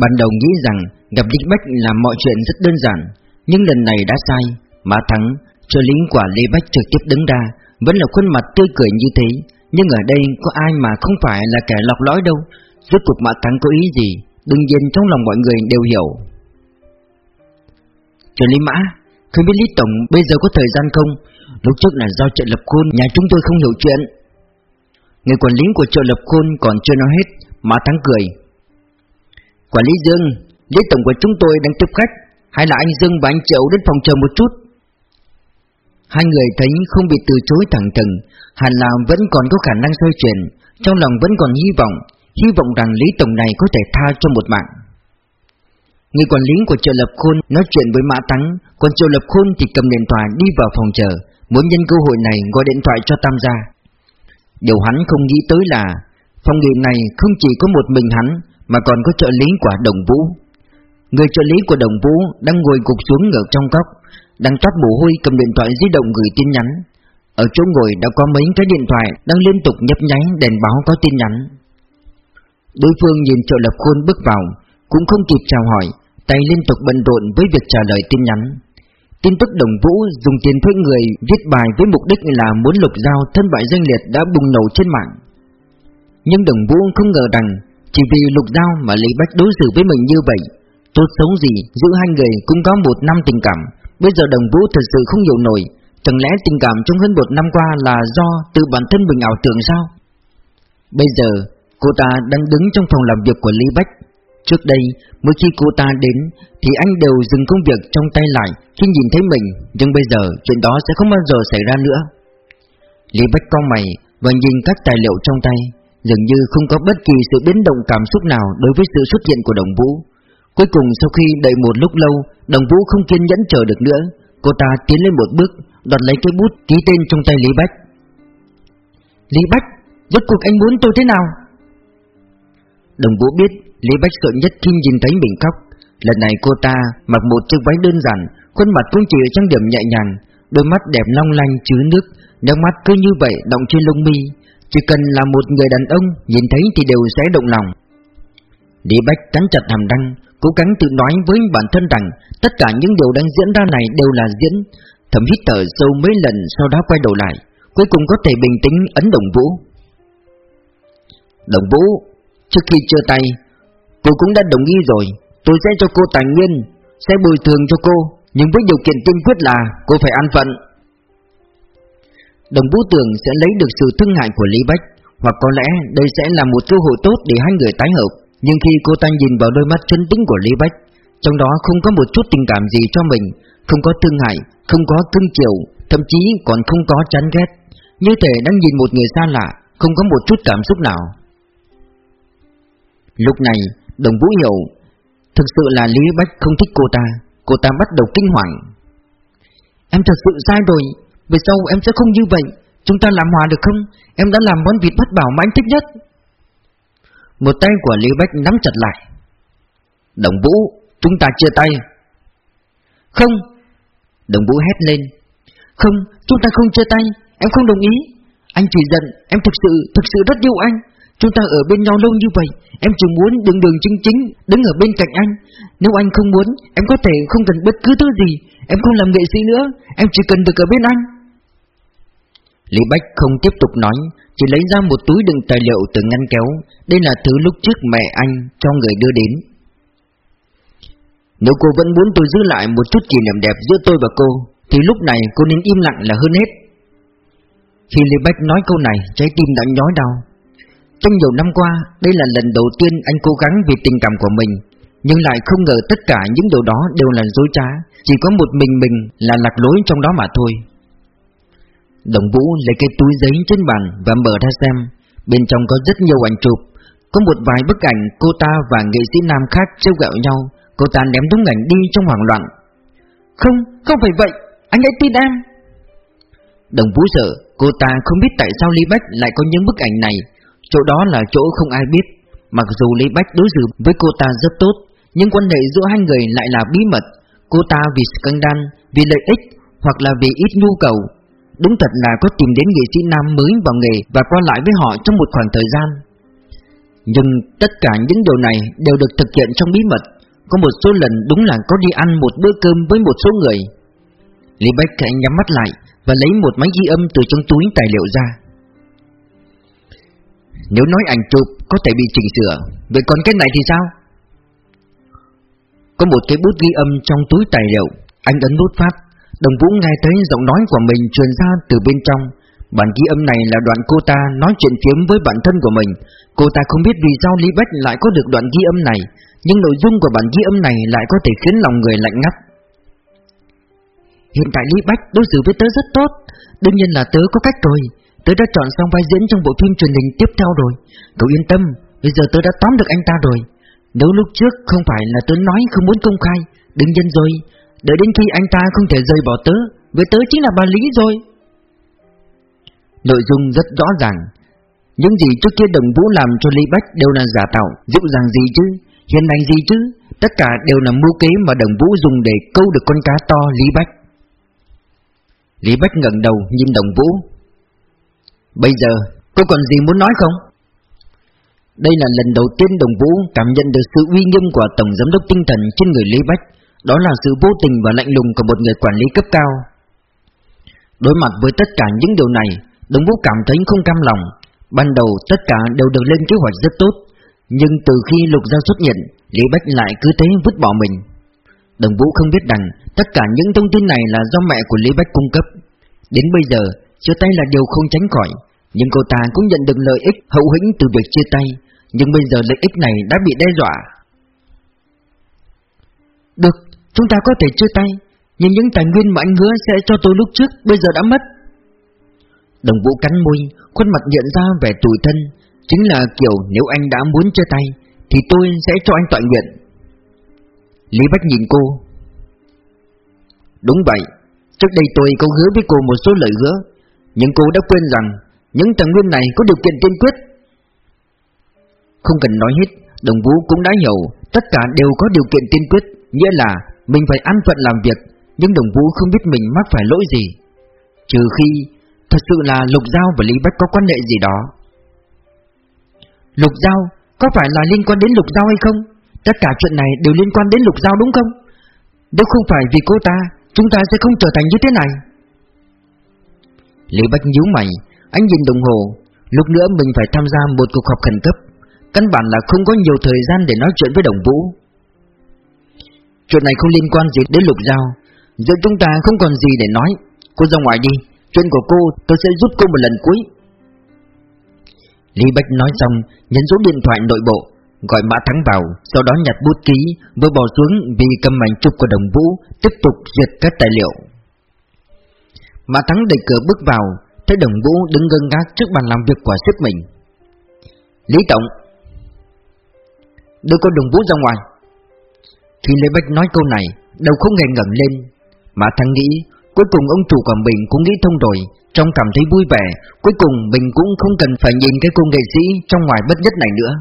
Ban đầu nghĩ rằng gặp Lý Bách là mọi chuyện rất đơn giản Nhưng lần này đã sai. Mã Thắng, cho lính quả Lý Bách trực tiếp đứng ra Vẫn là khuôn mặt tươi cười như thế. Nhưng ở đây có ai mà không phải là kẻ lọc lõi đâu. Rốt cuộc Mã Thắng có ý gì? Đương nhiên trong lòng mọi người đều hiểu. Trợ lý Mã Không biết Lý Tổng bây giờ có thời gian không? Lúc trước là do trợ lập khôn Nhà chúng tôi không hiểu chuyện. Người quản lý của trợ lập khôn còn chưa nói hết. Mã Thắng cười. Quản lý Dương Lý Tổng của chúng tôi đang tiếp khách. Hay là anh Dương và anh Triệu đến phòng chờ một chút. Hai người thấy không bị từ chối thẳng thừng, Hẳn là vẫn còn có khả năng xoay chuyển. Trong lòng vẫn còn hy vọng Hy vọng rằng Lý Tổng này có thể tha cho một mạng. Người quản lý của Triệu Lập Khôn nói chuyện với Mã Tắng Còn Triệu Lập Khôn thì cầm điện thoại đi vào phòng chờ, Muốn nhân cơ hội này gọi điện thoại cho Tam gia. Điều hắn không nghĩ tới là, Phòng nghỉ này không chỉ có một mình hắn mà còn có trợ lý của Đồng Vũ. Người trợ lý của Đồng Vũ đang ngồi gục xuống ở trong góc, Đang toát mồ hôi cầm điện thoại di động gửi tin nhắn. Ở chỗ ngồi đã có mấy cái điện thoại đang liên tục nhấp nháy đèn báo có tin nhắn. Đối phương nhìn trợ lập khôn bước vào, Cũng không kịp chào hỏi, Tay liên tục bận rộn với việc trả lời tin nhắn. Tin tức đồng vũ dùng tiền thuê người viết bài với mục đích là muốn lục giao thân bại danh liệt đã bùng nổ trên mạng. Nhưng đồng vũ không ngờ rằng chỉ vì lục giao mà Lý Bách đối xử với mình như vậy Tốt xấu gì giữa hai người cũng có một năm tình cảm. Bây giờ đồng vũ thật sự không hiểu nổi Chẳng lẽ tình cảm trong hơn một năm qua là do từ bản thân mình ảo tưởng sao? Bây giờ cô ta đang đứng trong phòng làm việc của Lý Bách. Trước đây, mỗi khi cô ta đến thì anh đều dừng công việc trong tay lại khi nhìn thấy mình, nhưng bây giờ chuyện đó sẽ không bao giờ xảy ra nữa. Lý Bách cau mày và nhìn các tài liệu trong tay, dường như không có bất kỳ sự biến động cảm xúc nào đối với sự xuất hiện của Đồng Vũ. Cuối cùng sau khi đợi một lúc lâu, Đồng Vũ không kiên nhẫn chờ được nữa, cô ta tiến lên một bước, đoạt lấy cái bút ký tên trong tay Lý Bách. Lý Bách, rốt cuộc anh muốn tôi thế nào? Đồng Vũ biết Lý Bách sợ nhất khi nhìn thấy mình khóc Lần này cô ta mặc một chiếc váy đơn giản Khuôn mặt cũng chỉ trang điểm nhẹ nhàng Đôi mắt đẹp long lanh chứa nước Nước mắt cứ như vậy động trên lông mi chỉ cần là một người đàn ông, Nhìn thấy thì đều sẽ động lòng. Lý Bách cắn chặt hàm răng, Cố gắng tự nói với bản thân rằng Tất cả những điều đang diễn ra này đều là diễn Thẩm hít thở sâu mấy lần Sau đó quay đầu lại, Cuối cùng có thể bình tĩnh ấn đồng vũ. Đồng vũ, Trước khi chưa tay, Cô cũng đã đồng ý rồi, Tôi sẽ cho cô tài nguyên, Sẽ bồi thường cho cô, Nhưng với điều kiện tiên quyết là cô phải an phận. Đồng Vũ Tường sẽ lấy được sự thương hại của Lý Bách. Hoặc có lẽ đây sẽ là một cơ hội tốt để hai người tái hợp. Nhưng khi cô ta nhìn vào đôi mắt chân tính của Lý Bách Trong đó không có một chút tình cảm gì cho mình Không có thương hại, không có cưng chiều Thậm chí còn không có chán ghét. Như thể đang nhìn một người xa lạ Không có một chút cảm xúc nào. Lúc này Đồng Vũ hiểu Thực sự là Lý Bách không thích cô ta. Cô ta bắt đầu kinh hoàng. Em thật sự sai rồi. Về sau em sẽ không như vậy? Chúng ta làm hòa được không? Em đã làm món vịt bắt bảo mà anh thích nhất. Một tay của Lý Bách nắm chặt lại. Đồng Vũ, Chúng ta chia tay. Không. Đồng Vũ hét lên. Không, chúng ta không chia tay. Em không đồng ý. Anh chỉ giận, Em thực sự thực sự rất yêu anh. Chúng ta ở bên nhau lâu như vậy, Em chỉ muốn đường đường chính chính Đứng ở bên cạnh anh. Nếu anh không muốn, Em có thể không cần bất cứ thứ gì. Em không làm nghệ sĩ nữa Em chỉ cần được ở bên anh. Lý Bách không tiếp tục nói Chỉ lấy ra một túi đựng tài liệu từ ngăn kéo. Đây là thứ lúc trước mẹ anh cho người đưa đến. Nếu cô vẫn muốn tôi giữ lại một chút kỷ niệm đẹp giữa tôi và cô Thì lúc này cô nên im lặng là hơn hết. Khi Lý Bách nói câu này Trái tim đã nhói đau. Trong nhiều năm qua, đây là lần đầu tiên anh cố gắng vì tình cảm của mình. Nhưng lại không ngờ tất cả những điều đó đều là dối trá Chỉ có một mình mình là lạc lối trong đó mà thôi. Đồng Vũ lấy cái túi giấy trên bàn và mở ra xem. Bên trong có rất nhiều ảnh chụp. Có một vài bức ảnh cô ta và nghệ sĩ nam khác trêu gạo nhau. Cô ta ném đúng ảnh đi trong hoảng loạn. Không, không phải vậy, anh hãy tin em. Đồng Vũ sợ cô ta không biết tại sao Lý Bách lại có những bức ảnh này. Chỗ đó là chỗ không ai biết. Mặc dù Lý Bách đối xử với cô ta rất tốt nhưng quan hệ giữa hai người lại là bí mật. Cô ta vì scandal, vì lợi ích Hoặc là vì ít nhu cầu. Đúng thật là có tìm đến nghệ sĩ nam mới vào nghề Và qua lại với họ trong một khoảng thời gian. Nhưng tất cả những điều này đều được thực hiện trong bí mật. Có một số lần đúng là có đi ăn một bữa cơm với một số người. Lý Bách khẽ nhắm mắt lại Và lấy một máy ghi âm từ trong túi tài liệu ra. Nếu nói ảnh chụp có thể bị chỉnh sửa Vậy còn cái này thì sao? Có một cái bút ghi âm trong túi tài liệu. Anh ấn nút phát. Đồng Vũ nghe thấy giọng nói của mình truyền ra từ bên trong. Bản ghi âm này là đoạn cô ta nói chuyện phiếm với bản thân của mình. Cô ta không biết vì sao Lý Bách lại có được đoạn ghi âm này, Nhưng nội dung của bản ghi âm này lại có thể khiến lòng người lạnh ngắt. Hiện tại Lý Bách đối xử với tớ rất tốt. Đương nhiên là tớ có cách rồi. Tớ đã chọn xong vai diễn trong bộ phim truyền hình tiếp theo rồi. Cậu yên tâm, Bây giờ tớ đã tóm được anh ta rồi. Nếu lúc trước không phải là tớ nói không muốn công khai Đừng nhiên rồi. Đợi đến khi anh ta không thể rời bỏ tớ Với tớ chính là bà Lý rồi. Nội dung rất rõ ràng. Những gì trước kia đồng vũ làm cho Lý Bách đều là giả tạo, Dịu dàng gì chứ? Hiền lành gì chứ? Tất cả đều là mưu kế mà đồng vũ dùng để câu được con cá to Lý Bách. Lý Bách ngẩng đầu nhìn đồng vũ. Bây giờ, cô còn gì muốn nói không? Đây là lần đầu tiên đồng vũ cảm nhận được sự uy nghiêm của Tổng Giám đốc tinh thần trên người Lý Bách. Đó là sự vô tình và lạnh lùng của một người quản lý cấp cao. Đối mặt với tất cả những điều này, Đồng Vũ cảm thấy không cam lòng. Ban đầu, tất cả đều được lên kế hoạch rất tốt. Nhưng từ khi Lục Gia xuất hiện, Lý Bách lại cứ thế vứt bỏ mình. Đồng Vũ không biết rằng Tất cả những thông tin này là do mẹ của Lý Bách cung cấp. Đến bây giờ, Chia tay là điều không tránh khỏi. Nhưng cô ta cũng nhận được lợi ích hậu hĩnh từ việc chia tay Nhưng bây giờ lợi ích này đã bị đe dọa. Được, chúng ta có thể chia tay Nhưng những tài nguyên mà anh hứa sẽ cho tôi lúc trước Bây giờ đã mất. Đồng vũ cắn môi, khuôn mặt nhận ra vẻ tủi thân. Chính là kiểu nếu anh đã muốn chia tay Thì tôi sẽ cho anh tọa nguyện. Lý Bách nhìn cô. Đúng vậy Trước đây tôi có hứa với cô một số lời hứa Nhưng cô đã quên rằng những tầng nguyên này có điều kiện tiên quyết. Không cần nói hết, Đồng vũ cũng đã hiểu, Tất cả đều có điều kiện tiên quyết, Nghĩa là mình phải an phận làm việc, Nhưng đồng vũ không biết mình mắc phải lỗi gì. Trừ khi Thật sự là Lục Giao và Lý Bách có quan hệ gì đó. Lục Giao, Có phải là liên quan đến Lục Giao hay không? Tất cả chuyện này đều liên quan đến Lục Giao đúng không? Nếu không phải vì cô ta, Chúng ta sẽ không trở thành như thế này. Lý Bách nhíu mày anh nhìn đồng hồ. Lúc nữa mình phải tham gia một cuộc họp khẩn cấp. Căn bản là không có nhiều thời gian để nói chuyện với đồng vũ. Chuyện này không liên quan gì đến lục giao. Giữa chúng ta không còn gì để nói. Cô ra ngoài đi. Chuyện của cô tôi sẽ giúp cô một lần cuối. Lý Bách nói xong, Nhấn số điện thoại nội bộ, Gọi Mã Thắng vào, Sau đó nhặt bút ký, Vừa bỏ xuống vì cầm ảnh chụp của đồng vũ, Tiếp tục duyệt các tài liệu. Mã Thắng đẩy cửa bước vào Thấy đồng vũ đứng ngân ngác trước bàn làm việc của sếp mình. Lý Tổng, Đưa con đồng vũ ra ngoài. Khi Lê Bách nói câu này, Đầu không hề ngẩng lên. Mà thằng nghĩ, Cuối cùng ông chủ của mình cũng nghĩ thông rồi, Trong cảm thấy vui vẻ, Cuối cùng mình cũng không cần phải nhìn cái cô nghệ sĩ Trong ngoài bất nhất này nữa.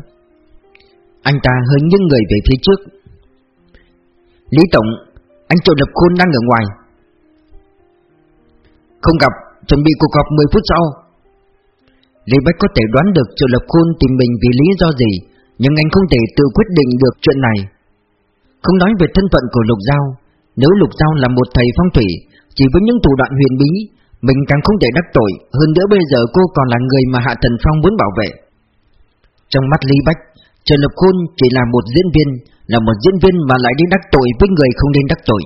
Anh ta hơi những người về phía trước. Lý Tổng, Anh Triệu Lập Khôn đang ở ngoài. Không gặp. Chuẩn bị cuộc họp 10 phút sau. Lý Bách có thể đoán được Triệu Lập Khôn tìm mình vì lý do gì, Nhưng anh không thể tự quyết định được chuyện này. Không nói về thân phận của Lục Giao, Nếu Lục Giao là một thầy phong thủy, chỉ với những thủ đoạn huyền bí, Mình càng không thể đắc tội, Hơn nữa bây giờ cô còn là người mà Hạ Thần Phong muốn bảo vệ. Trong mắt Lý Bách Trần Lập Khôn chỉ là một diễn viên, Là một diễn viên mà lại đi đắc tội với người không nên đắc tội,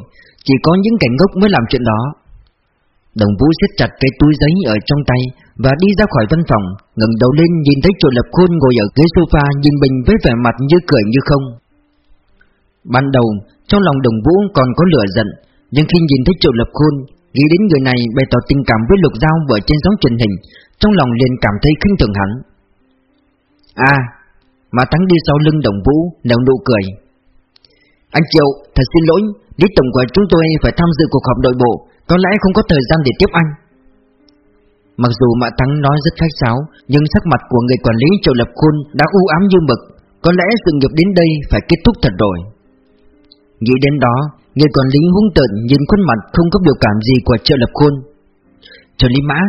Chỉ có những kẻ ngốc mới làm chuyện đó. Đồng Vũ siết chặt cái túi giấy ở trong tay Và đi ra khỏi văn phòng, ngẩng đầu lên nhìn thấy triệu Lập Khôn ngồi ở ghế sofa Nhìn mình với vẻ mặt như cười như không. Ban đầu, Trong lòng đồng Vũ còn có lửa giận, nhưng khi nhìn thấy Triệu Lập Khôn, Nghĩ đến người này bày tỏ tình cảm với Lục Giao Vợ trên sóng truyền hình, Trong lòng liền cảm thấy khinh thường hắn À Mà Thắng đi sau lưng đồng vũ nở nụ cười. Anh Triệu, Thật xin lỗi Lý Tổng của chúng tôi phải tham dự cuộc họp nội bộ có lẽ không có thời gian để tiếp anh. Mặc dù Mã Thắng nói rất khách sáo Nhưng sắc mặt của người quản lý Triệu Lập Khôn đã u ám như mực. Có lẽ sự nghiệp đến đây phải kết thúc thật rồi. Nghĩ đến đó Người quản lý hung tợn nhìn khuôn mặt không có biểu cảm gì của triệu lập khôn. Trợ lý mã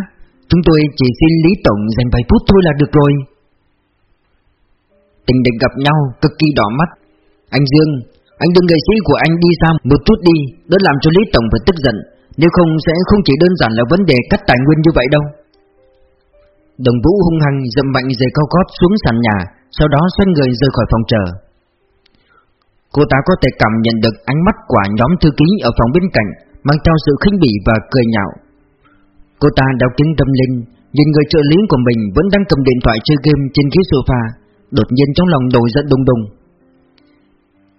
Chúng tôi chỉ xin Lý Tổng dành vài phút thôi là được rồi. Tình địch gặp nhau cực kỳ đỏ mắt. Anh Dương, anh đừng nghệ sĩ của anh đi xa một chút đi, đỡ làm cho Lý Tổng phải tức giận, nếu không sẽ không chỉ đơn giản là vấn đề cắt tài nguyên như vậy đâu. Đồng Vũ hung hăng dậm mạnh giày cao gót xuống sàn nhà, sau đó xoay người rời khỏi phòng chờ. Cô ta có thể cảm nhận được ánh mắt của nhóm thư ký ở phòng bên cạnh, mang theo sự khinh bỉ và cười nhạo. Cô ta đeo kính tâm linh, nhìn người trợ lý của mình vẫn đang cầm điện thoại chơi game trên ghế sofa, đột nhiên trong lòng nổi giận đùng đùng.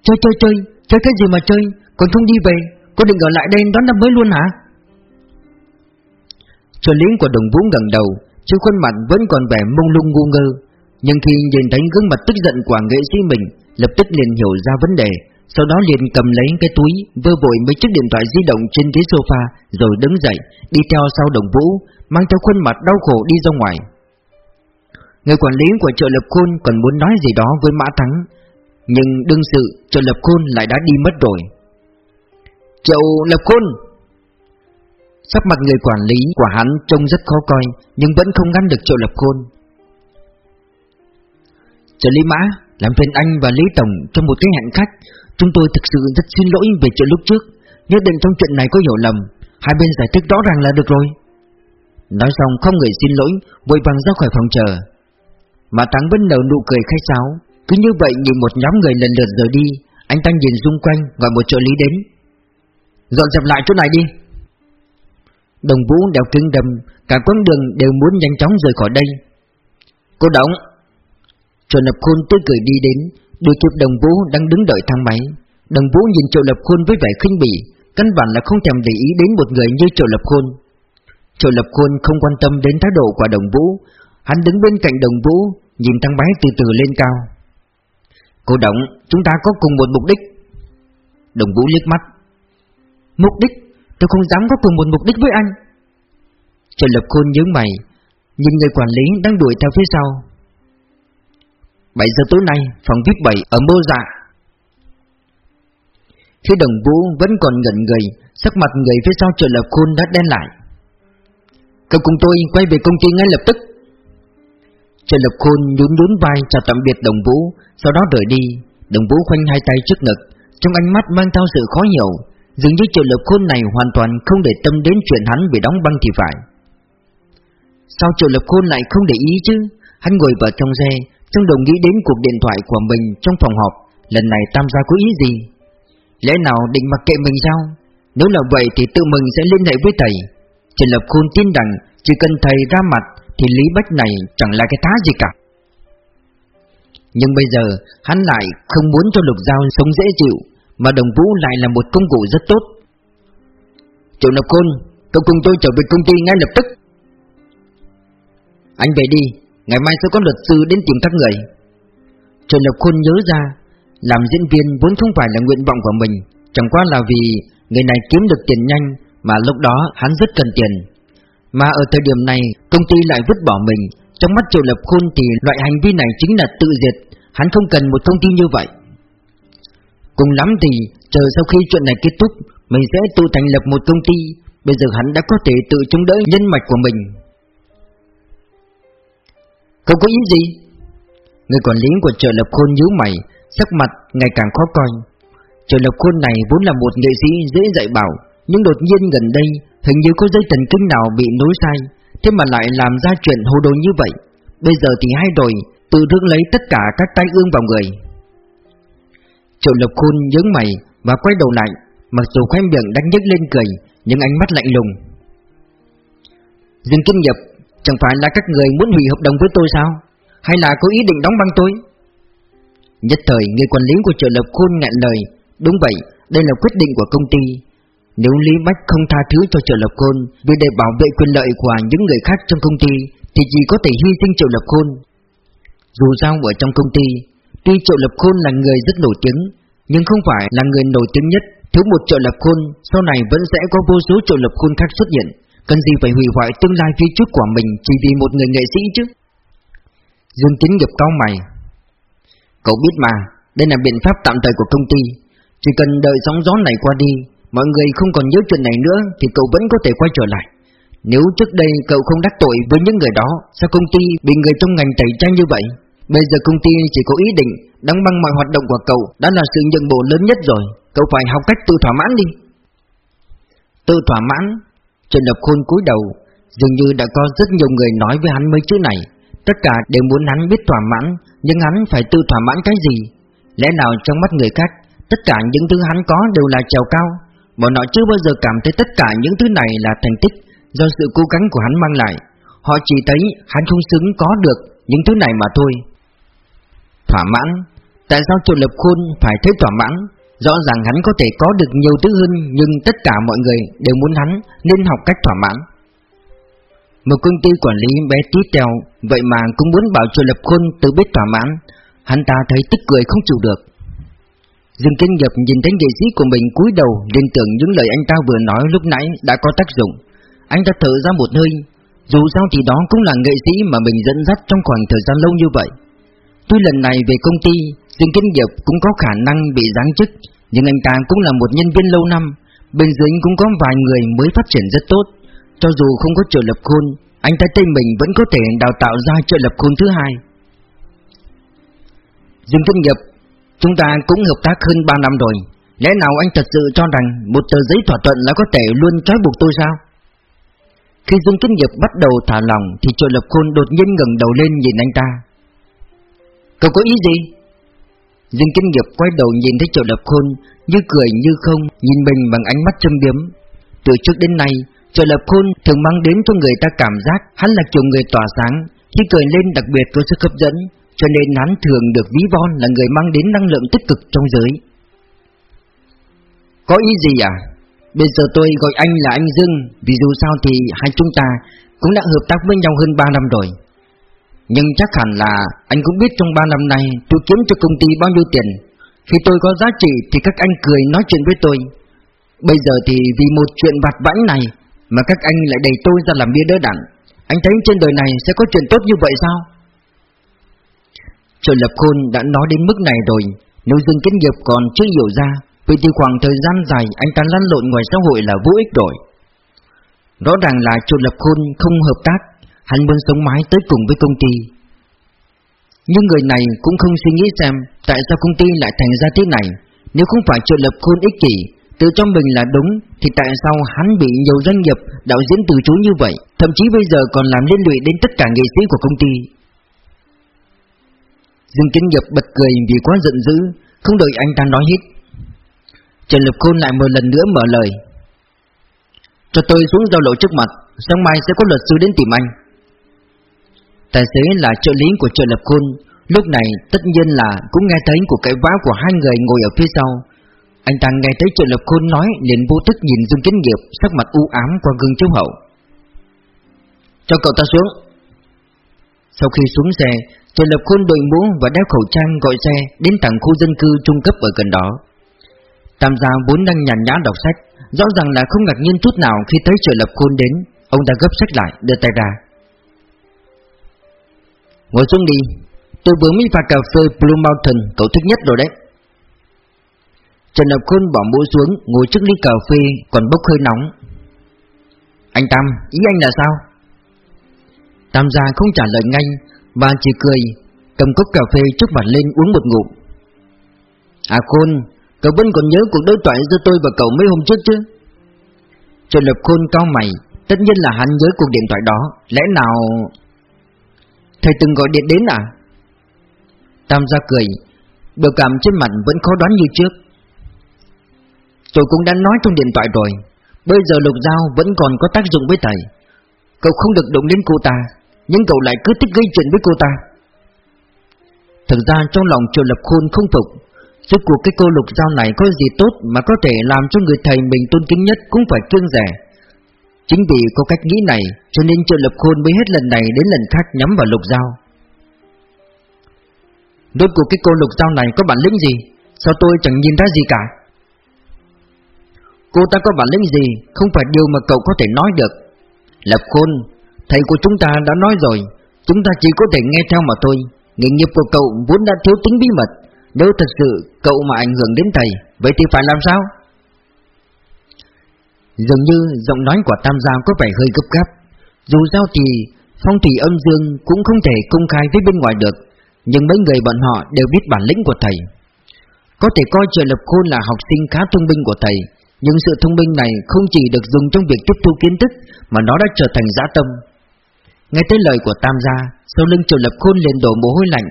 Chơi chơi chơi, chơi cái gì mà chơi, còn không đi về, Cô định ở lại đây đón năm mới luôn hả? Trợ lý của đồng vũ gần đầu, trên khuôn mặt vẫn còn vẻ mông lung ngu ngơ, nhưng khi nhìn thấy gương mặt tức giận của nghệ sĩ mình, lập tức liền hiểu ra vấn đề, sau đó liền cầm lấy cái túi, vơ vội mấy chiếc điện thoại di động trên ghế sofa, rồi đứng dậy, đi theo sau đồng vũ, mang theo khuôn mặt đau khổ đi ra ngoài. Người quản lý của chợ Lập Khôn còn muốn nói gì đó với Mã Thắng, nhưng đương sự chợ Lập Khôn lại đã đi mất rồi chậu Lập Khôn! Sắc mặt người quản lý của hắn trông rất khó coi, nhưng vẫn không ngăn được triệu Lập Khôn. Trợ lý Mã, làm phiền anh và Lý Tổng trong một cái hẹn khách, chúng tôi thực sự rất xin lỗi về chuyện lúc trước, nhất định trong chuyện này có hiểu lầm, hai bên giải thích rõ ràng là được rồi. Nói xong không người xin lỗi, vội vàng ra khỏi phòng chờ. Mà Thắng vẫn nở nụ cười khách sáo, cứ như vậy nhìn một nhóm người lần lượt rời đi, anh ta nhìn xung quanh gọi một trợ lý đến. Dọn dẹp lại chỗ này đi. Đồng Vũ đeo kinh đầm cả quãng đường đều muốn nhanh chóng rời khỏi đây. Cô Động, Triệu Lập Khôn tươi cười đi đến, đuổi kịp Đồng Vũ đang đứng đợi thang máy. Đồng Vũ nhìn Triệu Lập Khôn với vẻ khinh bỉ, căn bản là không thèm để ý đến một người như Triệu Lập Khôn. Triệu Lập Khôn không quan tâm đến thái độ của Đồng Vũ, hắn đứng bên cạnh Đồng Vũ, nhìn thang máy từ từ lên cao. Cô Động, chúng ta có cùng một mục đích. Đồng Vũ liếc mắt. Mục đích? Tôi không dám có cùng một mục đích với anh. Trần Lập Khôn nhớ mày, nhìn người quản lý đang đuổi theo phía sau, 7 giờ tối nay, phòng VIP 7 ở Mô Dạ. Khi đồng vũ vẫn còn ngẩn người, sắc mặt người phía sau Trần lập khôn đã đen lại. Cậu cùng tôi quay về công ty ngay lập tức. Trần lập khôn nhún nhún vai chào tạm biệt đồng vũ, sau đó rời đi. Đồng vũ khoanh hai tay trước ngực, trong ánh mắt mang theo sự khó hiểu, dường như triệu lập khôn này hoàn toàn không để tâm đến chuyện hắn bị đóng băng thì phải. Sao triệu lập khôn lại không để ý chứ? Hắn ngồi vào trong xe, trong đầu nghĩ đến cuộc điện thoại của mình trong phòng họp. Lần này tam gia có ý gì? Lẽ nào định mặc kệ mình sao? Nếu là vậy thì tự mình sẽ liên hệ với thầy. Triệu Lập Khôn tin rằng Chỉ cần thầy ra mặt Thì Lý Bách này chẳng là cái thá gì cả. Nhưng bây giờ Hắn lại không muốn cho Lục Giao sống dễ chịu. Mà Đồng Vũ lại là một công cụ rất tốt. Triệu Lập Khôn Cậu cùng tôi trở về công ty ngay lập tức. Anh về đi, Ngày mai sẽ có luật sư đến tìm các người. Trần Lập Khôn nhớ ra, Làm diễn viên vốn không phải là nguyện vọng của mình, Chẳng qua là vì Người này kiếm được tiền nhanh Mà lúc đó hắn rất cần tiền. Mà ở thời điểm này, Công ty lại vứt bỏ mình, Trong mắt Triệu Lập Khôn thì loại hành vi này chính là tự diệt, Hắn không cần một công ty như vậy. Cùng lắm thì Chờ sau khi chuyện này kết thúc Mình sẽ tự thành lập một công ty Bây giờ hắn đã có thể tự chống đỡ nhân mạch của mình Cậu có ý gì? Người quản lý của chợ Lập Khôn nhíu mày, sắc mặt ngày càng khó coi. Chợ Lập Khôn này vốn là một nghệ sĩ dễ dạy bảo, nhưng đột nhiên gần đây hình như có dây thần kinh nào bị nối sai, thế mà lại làm ra chuyện hồ đồ như vậy. Bây giờ thì hai rồi, tự rước lấy tất cả các tay ương vào người. Triệu Lập Khôn nhướng mày và quay đầu lại, mặc dù khóe miệng đang nhếch lên cười, nhưng ánh mắt lạnh lùng. Dương Kinh Nhập, Chẳng phải là các người muốn hủy hợp đồng với tôi sao? Hay là có ý định đóng băng tôi? Nhất thời người quản lý của chợ Lập Khôn ngạn lời. Đúng vậy Đây là quyết định của công ty. Nếu Lý Bách không tha thứ cho chợ Lập Khôn Vì để bảo vệ quyền lợi của những người khác trong công ty Thì chỉ có thể hy sinh chợ Lập Khôn. Dù sao ở trong công ty Tuy triệu Lập Khôn là người rất nổi tiếng, Nhưng không phải là người nổi tiếng nhất. Thiếu một triệu Lập Khôn, Sau này vẫn sẽ có vô số triệu Lập Khôn khác xuất hiện. Cần gì phải hủy hoại tương lai phía trước của mình Chỉ vì một người nghệ sĩ chứ? Dương Tín nghiệp cao mày. Cậu biết mà, Đây là biện pháp tạm thời của công ty. Chỉ cần đợi sóng gió này qua đi, Mọi người không còn nhớ chuyện này nữa Thì cậu vẫn có thể quay trở lại. Nếu trước đây cậu không đắc tội với những người đó, Sao công ty bị người trong ngành tẩy chay như vậy? Bây giờ công ty chỉ có ý định Đóng băng mọi hoạt động của cậu Đã là sự nhận bộ lớn nhất rồi. Cậu phải học cách tự thỏa mãn đi. Tự thỏa mãn? Trần Lập Khôn cúi đầu, Dường như đã có rất nhiều người nói với hắn mấy chữ này. Tất cả đều muốn hắn biết thỏa mãn, Nhưng hắn phải tự thỏa mãn cái gì? Lẽ nào trong mắt người khác, Tất cả những thứ hắn có đều là trèo cao? Bọn họ chưa bao giờ cảm thấy tất cả những thứ này là thành tích Do sự cố gắng của hắn mang lại. Họ chỉ thấy hắn không xứng có được những thứ này mà thôi. Thỏa mãn. Tại sao Triệu Lập Khôn phải thấy thỏa mãn? Rõ ràng hắn có thể có được nhiều thứ hơn, Nhưng tất cả mọi người đều muốn hắn nên học cách thỏa mãn. Một công ty quản lý bé tí tèo, Vậy mà cũng muốn bảo Triệu Lập Khôn tự biết thỏa mãn. Hắn ta thấy tức cười không chịu được. Dương Kinh Nghiệp nhìn thấy nghệ sĩ của mình cúi đầu, liên tưởng những lời anh ta vừa nói lúc nãy đã có tác dụng. Anh ta thở ra một hơi. Dù sao thì đó cũng là nghệ sĩ mà mình dẫn dắt trong khoảng thời gian lâu như vậy. Tuy lần này về công ty, Dương Kinh Nghiệp cũng có khả năng bị giáng chức, Nhưng anh ta cũng là một nhân viên lâu năm. Bên dưới cũng có vài người mới phát triển rất tốt. Cho dù không có trợ lập khôn Anh ta tên mình vẫn có thể đào tạo ra trợ lập khôn thứ hai. Dương Kinh Nghiệp, Chúng ta cũng hợp tác hơn 3 năm rồi. Lẽ nào anh thật sự cho rằng Một tờ giấy thỏa thuận là có thể luôn trói buộc tôi sao? Khi Dương Kinh Nghiệp bắt đầu thả lòng Thì trợ lập khôn đột nhiên ngẩng đầu lên nhìn anh ta. Cậu có ý gì? Dương Kinh Nghiệp quay đầu nhìn thấy Triệu Lập Khôn, Như cười như không, Nhìn mình bằng ánh mắt châm biếm. Từ trước đến nay, Triệu Lập Khôn thường mang đến cho người ta cảm giác Hắn là kiểu người tỏa sáng. Khi cười lên đặc biệt có sức hấp dẫn, Cho nên hắn thường được ví von là người mang đến năng lượng tích cực trong giới. Có ý gì à? Bây giờ tôi gọi anh là anh Dương, Vì dù sao thì hai chúng ta Cũng đã hợp tác với nhau hơn 3 năm rồi nhưng chắc hẳn là anh cũng biết trong 3 năm nay tôi kiếm cho công ty bao nhiêu tiền. Khi tôi có giá trị thì các anh cười nói chuyện với tôi. Bây giờ thì vì một chuyện vặt vãnh này Mà các anh lại đẩy tôi ra làm bia đỡ đạn. Anh thấy trên đời này sẽ có chuyện tốt như vậy sao? Trời Lập Khôn đã nói đến mức này rồi, Nếu Dương Kiến Nghiệp còn chưa hiểu ra Vì từ khoảng thời gian dài anh ta lăn lộn ngoài xã hội là vô ích rồi. Rõ ràng là Triệu Lập Khôn không hợp tác. Hắn muốn sống mãi tới cùng với công ty. Nhưng người này cũng không suy nghĩ xem Tại sao công ty lại thành ra thế này. Nếu không phải trợ lập khôn ích kỷ, Tự cho mình là đúng, Thì tại sao hắn bị nhiều doanh nghiệp Đạo diễn từ chối như vậy, Thậm chí bây giờ còn làm liên lụy đến tất cả nghệ sĩ của công ty? Dương Kiến Nghiệp bật cười vì quá giận dữ, Không đợi anh ta nói hết. Trần Lập Khôn lại một lần nữa mở lời. Cho tôi xuống giao lộ trước mặt, Sáng mai sẽ có luật sư đến tìm anh. Tài xế là trợ lý của trợ lập khôn Lúc này, tất nhiên là cũng nghe thấy cuộc cái vã của hai người ngồi ở phía sau. Anh ta nghe thấy trợ lập khôn nói, liền vô thức nhìn Dương Kiến Nghiệp, Sắc mặt u ám qua gương chiếu hậu. Cho cậu ta xuống. Sau khi xuống xe Trợ lập khôn đội mũ và đeo khẩu trang gọi xe Đến tặng khu dân cư trung cấp ở gần đó. Tam gia vốn đang nhàn nhã đọc sách, Rõ ràng là không ngạc nhiên chút nào khi thấy trợ lập khôn đến. Ông ta gấp sách lại, đưa tay ra. Ngồi xuống đi. Tôi vừa mới pha cà phê Blue Mountain Cậu thích nhất rồi đấy. Trần Lập Khôn bỏ mũ xuống, Ngồi trước ly cà phê, còn bốc hơi nóng. Anh Tam, Ý anh là sao? Tam gia không trả lời ngay Và chỉ cười, Cầm cốc cà phê trước mặt lên uống một ngụm. À Khôn, Cậu vẫn còn nhớ cuộc đối thoại giữa tôi và cậu mấy hôm trước chứ? Trần Lập Khôn cao mày, Tất nhiên là hắn nhớ cuộc điện thoại đó. Lẽ nào Thầy từng gọi điện đến à? Tam gia cười, Biểu cảm trên mặt vẫn khó đoán như trước. Tôi cũng đã nói trong điện thoại rồi, Bây giờ lục dao vẫn còn có tác dụng với thầy. Cậu không được động đến cô ta, Nhưng cậu lại cứ thích gây chuyện với cô ta. Thực ra trong lòng triệu lập khôn không phục Suốt cuộc cái cô lục dao này có gì tốt Mà có thể làm cho người thầy mình tôn kính nhất Cũng phải kiêng rẻ. Chính vì có cách nghĩ này, Cho nên triệu lập khôn mới hết lần này đến lần khác nhắm vào lục dao Đốt của cái cô lục dao này có bản lĩnh gì? Sao tôi chẳng nhìn ra gì cả? Cô ta có bản lĩnh gì? Không phải điều mà cậu có thể nói được. Lập khôn, Thầy của chúng ta đã nói rồi. Chúng ta chỉ có thể nghe theo mà thôi. Nghề nghiệp của cậu vốn đã thiếu tính bí mật. Nếu thật sự cậu mà ảnh hưởng đến thầy, Vậy thì phải làm sao? Dường như giọng nói của Tam Giao có vẻ hơi gấp gáp. Dù sao thì, phong thủy âm dương cũng không thể công khai với bên ngoài được, Nhưng mấy người bọn họ đều biết bản lĩnh của thầy. Có thể coi Triệu Lập Khôn là học sinh khá thông minh của thầy, Nhưng sự thông minh này không chỉ được dùng trong việc tiếp thu kiến thức, Mà nó đã trở thành dã tâm. Nghe tới lời của Tam gia, Sau lưng Triệu Lập Khôn liền đổ mồ hôi lạnh.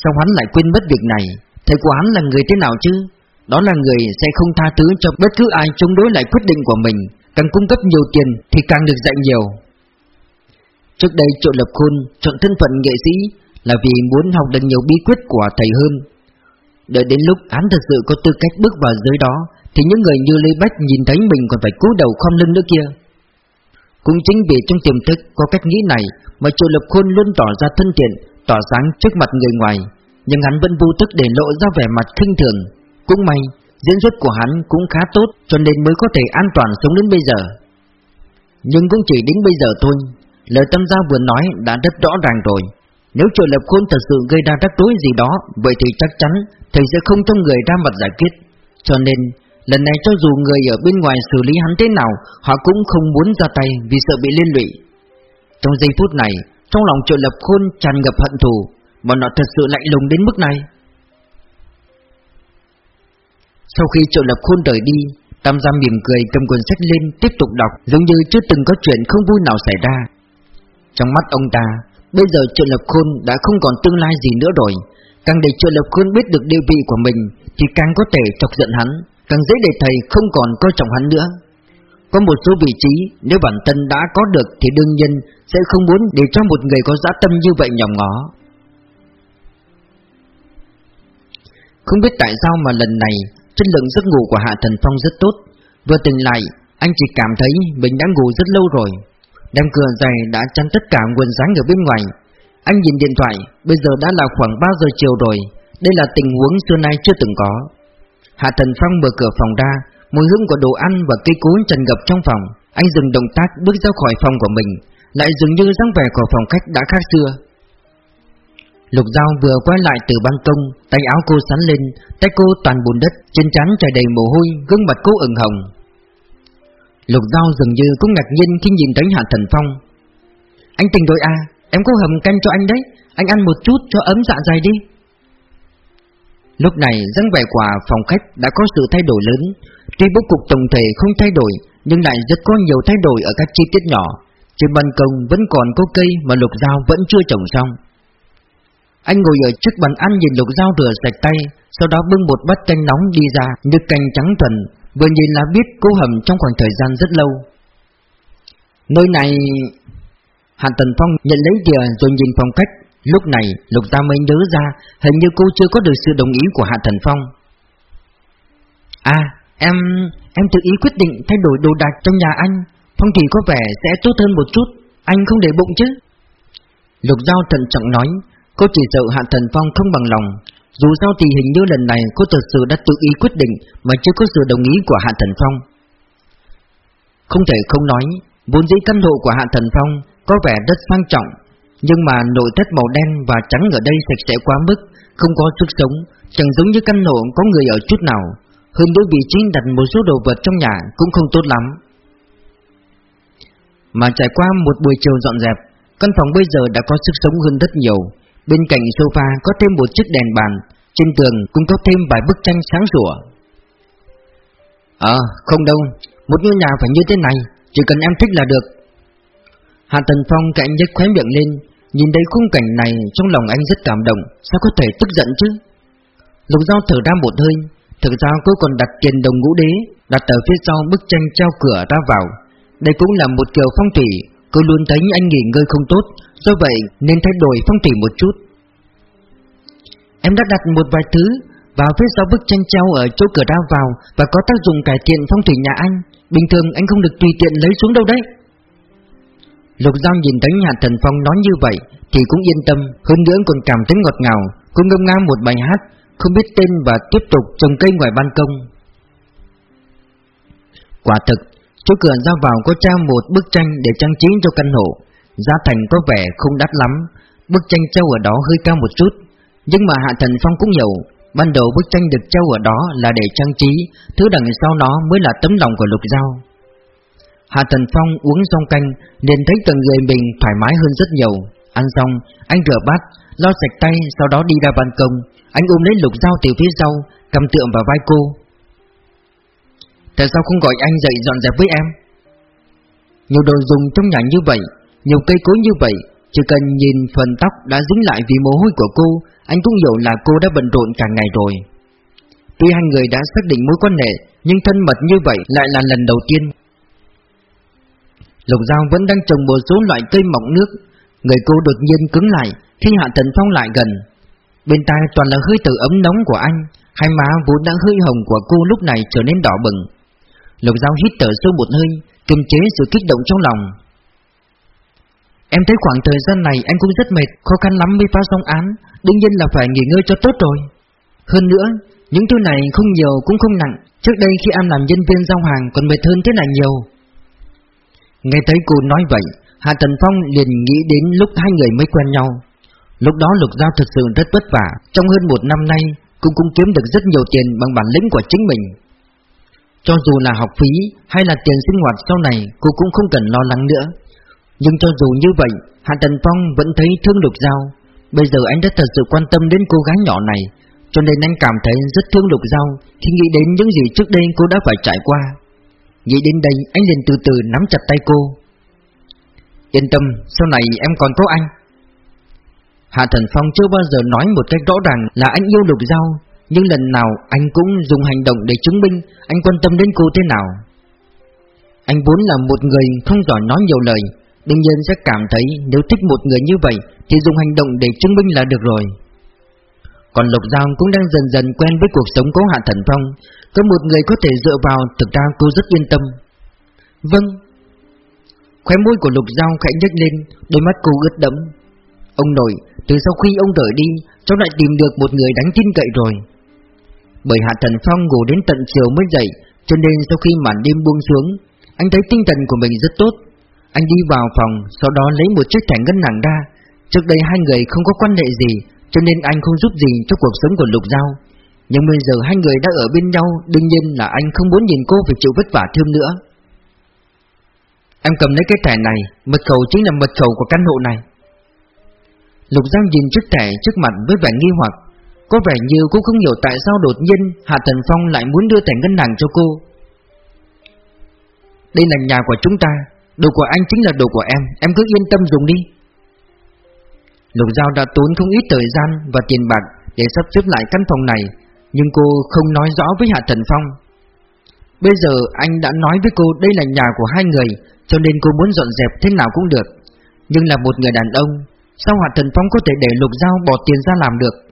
Sao hắn lại quên mất việc này? Thầy của hắn là người thế nào chứ? Đó là người sẽ không tha thứ cho bất cứ ai chống đối lại quyết định của mình. Càng cung cấp nhiều tiền thì càng được dạy nhiều. Trước đây, Triệu Lập Khôn chọn thân phận nghệ sĩ Là vì muốn học được nhiều bí quyết của thầy hơn. Đợi đến lúc hắn thật sự có tư cách bước vào giới đó, Thì những người như Lê Bách nhìn thấy mình còn phải cúi đầu khom lưng nữa kia. Cũng chính vì trong tiềm thức có cách nghĩ này Mà Triệu Lập Khôn luôn tỏ ra thân thiện, tỏ sáng trước mặt người ngoài. Nhưng hắn vẫn vô thức để lộ ra vẻ mặt khinh thường. Cũng may, Diễn xuất của hắn cũng khá tốt, Cho nên mới có thể an toàn sống đến bây giờ. Nhưng cũng chỉ đến bây giờ thôi, Lời tâm gia vừa nói đã rất rõ ràng rồi. Nếu Triệu Lập Khôn thật sự gây ra rắc rối gì đó, Vậy thì chắc chắn Thầy sẽ không cho người ra mặt giải quyết. Cho nên, lần này cho dù người ở bên ngoài xử lý hắn thế nào, Họ cũng không muốn ra tay vì sợ bị liên lụy. Trong giây phút này, Trong lòng Triệu Lập Khôn tràn ngập hận thù, Bọn họ thật sự lạnh lùng đến mức này. Sau khi Triệu Lập Khôn rời đi, Tam Giang mỉm cười, cầm cuốn sách lên, tiếp tục đọc, Giống như chưa từng có chuyện không vui nào xảy ra. Trong mắt ông ta, Bây giờ Triệu Lập Khôn đã không còn tương lai gì nữa rồi. Càng để Triệu Lập Khôn biết được địa vị của mình, Thì càng có thể chọc giận hắn, Càng dễ để thầy không còn coi trọng hắn nữa. Có một số vị trí, Nếu bản thân đã có được Thì đương nhiên sẽ không muốn để cho một người có giá tâm như vậy nhòm ngó. Không biết tại sao mà lần này Chất lượng giấc ngủ của Hạ Thần Phong rất tốt. Vừa tỉnh lại, Anh chỉ cảm thấy mình đã ngủ rất lâu rồi. Đem cửa dày đã chăn tất cả nguồn sáng ở bên ngoài. Anh nhìn điện thoại, Bây giờ đã là khoảng 3 giờ chiều rồi. Đây là tình huống xưa nay chưa từng có. Hạ Thần Phong mở cửa phòng ra, Mùi hương của đồ ăn và cây cối tràn ngập trong phòng. Anh dừng động tác bước ra khỏi phòng của mình, Lại dường như dáng vẻ của phòng khách đã khác xưa. Lục Giao vừa quay lại từ ban công, tay áo cô sắn lên, tay cô toàn bùn đất, trên trán trải đầy mồ hôi, gương mặt cô ửng hồng. Lục Giao dường như cũng ngạc nhiên khi nhìn thấy Hạ Thần Phong. Anh tình đôi à, em có hầm canh cho anh đấy, anh ăn một chút cho ấm dạ dày đi. Lúc này dáng vẻ quả phòng khách đã có sự thay đổi lớn, tuy bố cục tổng thể không thay đổi, nhưng lại rất có nhiều thay đổi ở các chi tiết nhỏ. Trên ban công vẫn còn có cây mà Lục Giao vẫn chưa trồng xong. Anh ngồi ở trước bàn ăn nhìn Lục Giao rửa sạch tay, sau đó bưng một bát canh nóng đi ra như canh trắng thuần, vừa nhìn là biết cô hầm trong khoảng thời gian rất lâu. Nơi này... Hàn Tần Phong nhận lấy đìa rồi nhìn phòng khách, lúc này Lục Giao mới nhớ ra hình như cô chưa có được sự đồng ý của Hạ Thần Phong. À, em... em tự ý quyết định thay đổi đồ đạc trong nhà anh, phong thủy có vẻ sẽ tốt hơn một chút, anh không để bụng chứ? Lục Giao thận trọng nói, Cô chỉ sợ Hạ Thần Phong không bằng lòng. Dù sao thì hình như lần này cô thật sự đã tự ý quyết định Mà chưa có sự đồng ý của Hạ Thần Phong. Không thể không nói, Vốn dĩ căn hộ của Hạ Thần Phong Có vẻ rất sang trọng, Nhưng mà nội thất màu đen và trắng ở đây sạch sẽ quá mức, Không có sức sống, Chẳng giống như căn hộ có người ở chút nào. Hơn nữa vị trí đặt một số đồ vật trong nhà Cũng không tốt lắm. Mà trải qua một buổi chiều dọn dẹp, Căn phòng bây giờ đã có sức sống hơn rất nhiều. Bên cạnh sofa có thêm một chiếc đèn bàn Trên tường cũng có thêm vài bức tranh sáng sủa. Ờ, không đâu Một ngôi nhà phải như thế này Chỉ cần em thích là được. Hà Tần Phong cạnh nhếch khóe miệng lên Nhìn thấy khung cảnh này Trong lòng anh rất cảm động Sao có thể tức giận chứ? Lục dao thở ra một hơi Thực ra cô còn đặt tiền đồng ngũ đế Đặt ở phía sau bức tranh treo cửa ra vào. Đây cũng là một kiểu phong thủy Cô luôn thấy anh nghỉ ngơi không tốt Do vậy nên thay đổi phong thủy một chút Em đã đặt một vài thứ vào phía sau bức tranh treo ở chỗ cửa ra vào và có tác dụng cải thiện phong thủy nhà anh. Bình thường anh không được tùy tiện lấy xuống đâu đấy. Lục Giao nhìn thấy nhà thần phong nói như vậy thì cũng yên tâm, hơn nữa còn cảm thấy ngọt ngào. Cô ngâm nga một bài hát, không biết tên và tiếp tục trồng cây ngoài ban công. Quả thực, chỗ cửa ra vào có treo một bức tranh để trang trí cho căn hộ. Giá thành có vẻ không đắt lắm, bức tranh treo ở đó hơi cao một chút, nhưng mà Hạ Thần Phong cũng hiểu Ban đầu bức tranh được treo ở đó là để trang trí Thứ đằng sau nó mới là tấm lòng của Lục Giao Hạ Thần Phong uống xong canh Nên thấy từng người mình thoải mái hơn rất nhiều Ăn xong, anh rửa bát, lau sạch tay, sau đó đi ra ban công. Anh ôm lấy lục dao từ phía sau, cầm tượng vào vai cô. Tại sao không gọi anh dậy dọn dẹp với em? Nhiều đồ dùng trong nhà như vậy, nhiều cây cối như vậy, chỉ cần nhìn phần tóc đã dính lại vì mồ hôi của cô, anh cũng hiểu là cô đã bận rộn cả ngày rồi. Tuy hai người đã xác định mối quan hệ, nhưng thân mật như vậy lại là lần đầu tiên. Lục Giao vẫn đang trồng một số loại cây mọng nước, người cô đột nhiên cứng lại khi Hạ Thần Phong lại gần. Bên tai toàn là hơi từ ấm nóng của anh, hai má vốn đã hơi hồng của cô lúc này trở nên đỏ bừng. Lục Giao hít thở sâu một hơi, kiềm chế sự kích động trong lòng. Em thấy khoảng thời gian này anh cũng rất mệt, khó khăn lắm mới phá xong án, đương nhiên là phải nghỉ ngơi cho tốt rồi. Hơn nữa, những thứ này không nhiều cũng không nặng, trước đây khi em làm nhân viên giao hàng còn mệt hơn thế này nhiều. Nghe thấy cô nói vậy, Hạ Tần Phong liền nghĩ đến lúc hai người mới quen nhau. Lúc đó Lục Giao thực sự rất vất vả, trong hơn một năm nay, cũng cũng kiếm được rất nhiều tiền bằng bản lĩnh của chính mình. Cho dù là học phí hay là tiền sinh hoạt sau này, cô cũng không cần lo lắng nữa. Nhưng cho dù như vậy, Hạ Tần Phong vẫn thấy thương Lục Giao. Bây giờ anh đã thật sự quan tâm đến cô gái nhỏ này, cho nên anh cảm thấy rất thương Lục Giao khi nghĩ đến những gì trước đây cô đã phải trải qua. Nghĩ đến đây, anh liền từ từ nắm chặt tay cô. Yên tâm, sau này em còn có anh. Hạ Thần Phong chưa bao giờ nói một cách rõ ràng là anh yêu Lục Giao, nhưng lần nào anh cũng dùng hành động để chứng minh anh quan tâm đến cô thế nào. Anh vốn là một người không giỏi nói nhiều lời, đương nhiên sẽ cảm thấy nếu thích một người như vậy thì dùng hành động để chứng minh là được rồi. Còn Lục Giao cũng đang dần dần quen với cuộc sống của Hạ Thần Phong, có một người có thể dựa vào thực ra cô rất yên tâm. Vâng. Khóe môi của Lục Giao khẽ nhếch lên, đôi mắt cô ướt đẫm. Ông nội, từ sau khi ông rời đi, cháu lại tìm được một người đáng tin cậy rồi. Bởi Hạ Thần Phong ngủ đến tận chiều mới dậy, cho nên sau khi màn đêm buông xuống, anh thấy tinh thần của mình rất tốt. Anh đi vào phòng, sau đó lấy một chiếc thẻ ngân hàng ra. Trước đây hai người không có quan hệ gì, cho nên anh không giúp gì cho cuộc sống của Lục Giao. Nhưng bây giờ hai người đã ở bên nhau, đương nhiên là anh không muốn nhìn cô phải chịu vất vả thêm nữa. Em cầm lấy cái thẻ này, mật khẩu chính là mật khẩu của căn hộ này. Lục Giao nhìn chiếc thẻ trước mặt với vẻ nghi hoặc, có vẻ như cô không hiểu tại sao đột nhiên Hạ Thần Phong lại muốn đưa thẻ ngân hàng cho cô. Đây là nhà của chúng ta, đồ của anh chính là đồ của em, em cứ yên tâm dùng đi. Lục Giao đã tốn không ít thời gian và tiền bạc để sắp xếp lại căn phòng này, nhưng cô không nói rõ với Hạ Thần Phong. Bây giờ anh đã nói với cô đây là nhà của hai người, cho nên cô muốn dọn dẹp thế nào cũng được. Nhưng là một người đàn ông, sao Hạ Thần Phong có thể để Lục Giao bỏ tiền ra làm được?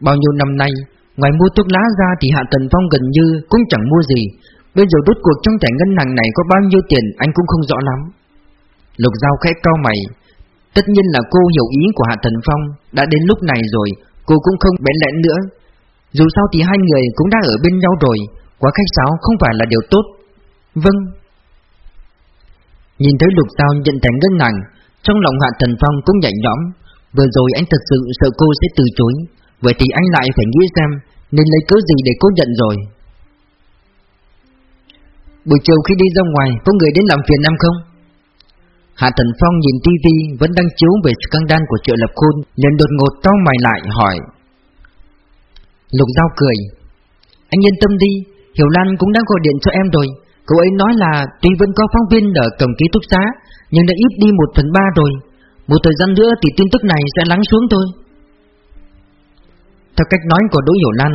Bao nhiêu năm nay, ngoài mua thuốc lá ra thì Hạ Thần Phong gần như cũng chẳng mua gì. Bây giờ đốt cuộc trong thẻ ngân hàng này có bao nhiêu tiền anh cũng không rõ lắm. Lục Giao khẽ cao mày, Tất nhiên là cô hiểu ý của Hạ Thần Phong Đã đến lúc này rồi Cô cũng không bén lẽn nữa. Dù sao thì hai người cũng đã ở bên nhau rồi Quá khách sáo không phải là điều tốt. Vâng. Nhìn thấy lục giao nhận thẻ ngân hàng Trong lòng Hạ Thần Phong cũng nhảy nhõm. Vừa rồi anh thật sự sợ cô sẽ từ chối. Vậy thì anh lại phải nghĩ xem Nên lấy cớ gì để cố nhận rồi Buổi chiều khi đi ra ngoài Có người đến làm phiền em không? Hạ Thần Phong nhìn tivi vẫn đang chiếu về scandal của Triệu Lập Khôn, liền đột ngột to mày lại hỏi. Lục Giao cười. Anh yên tâm đi, Hiểu Lan cũng đã gọi điện cho em rồi. Cậu ấy nói là tuy vẫn có phóng viên ở cổng ký túc xá, nhưng đã ít đi một phần ba rồi. Một thời gian nữa thì tin tức này sẽ lắng xuống thôi. Theo cách nói của Đỗ Hiểu Lan,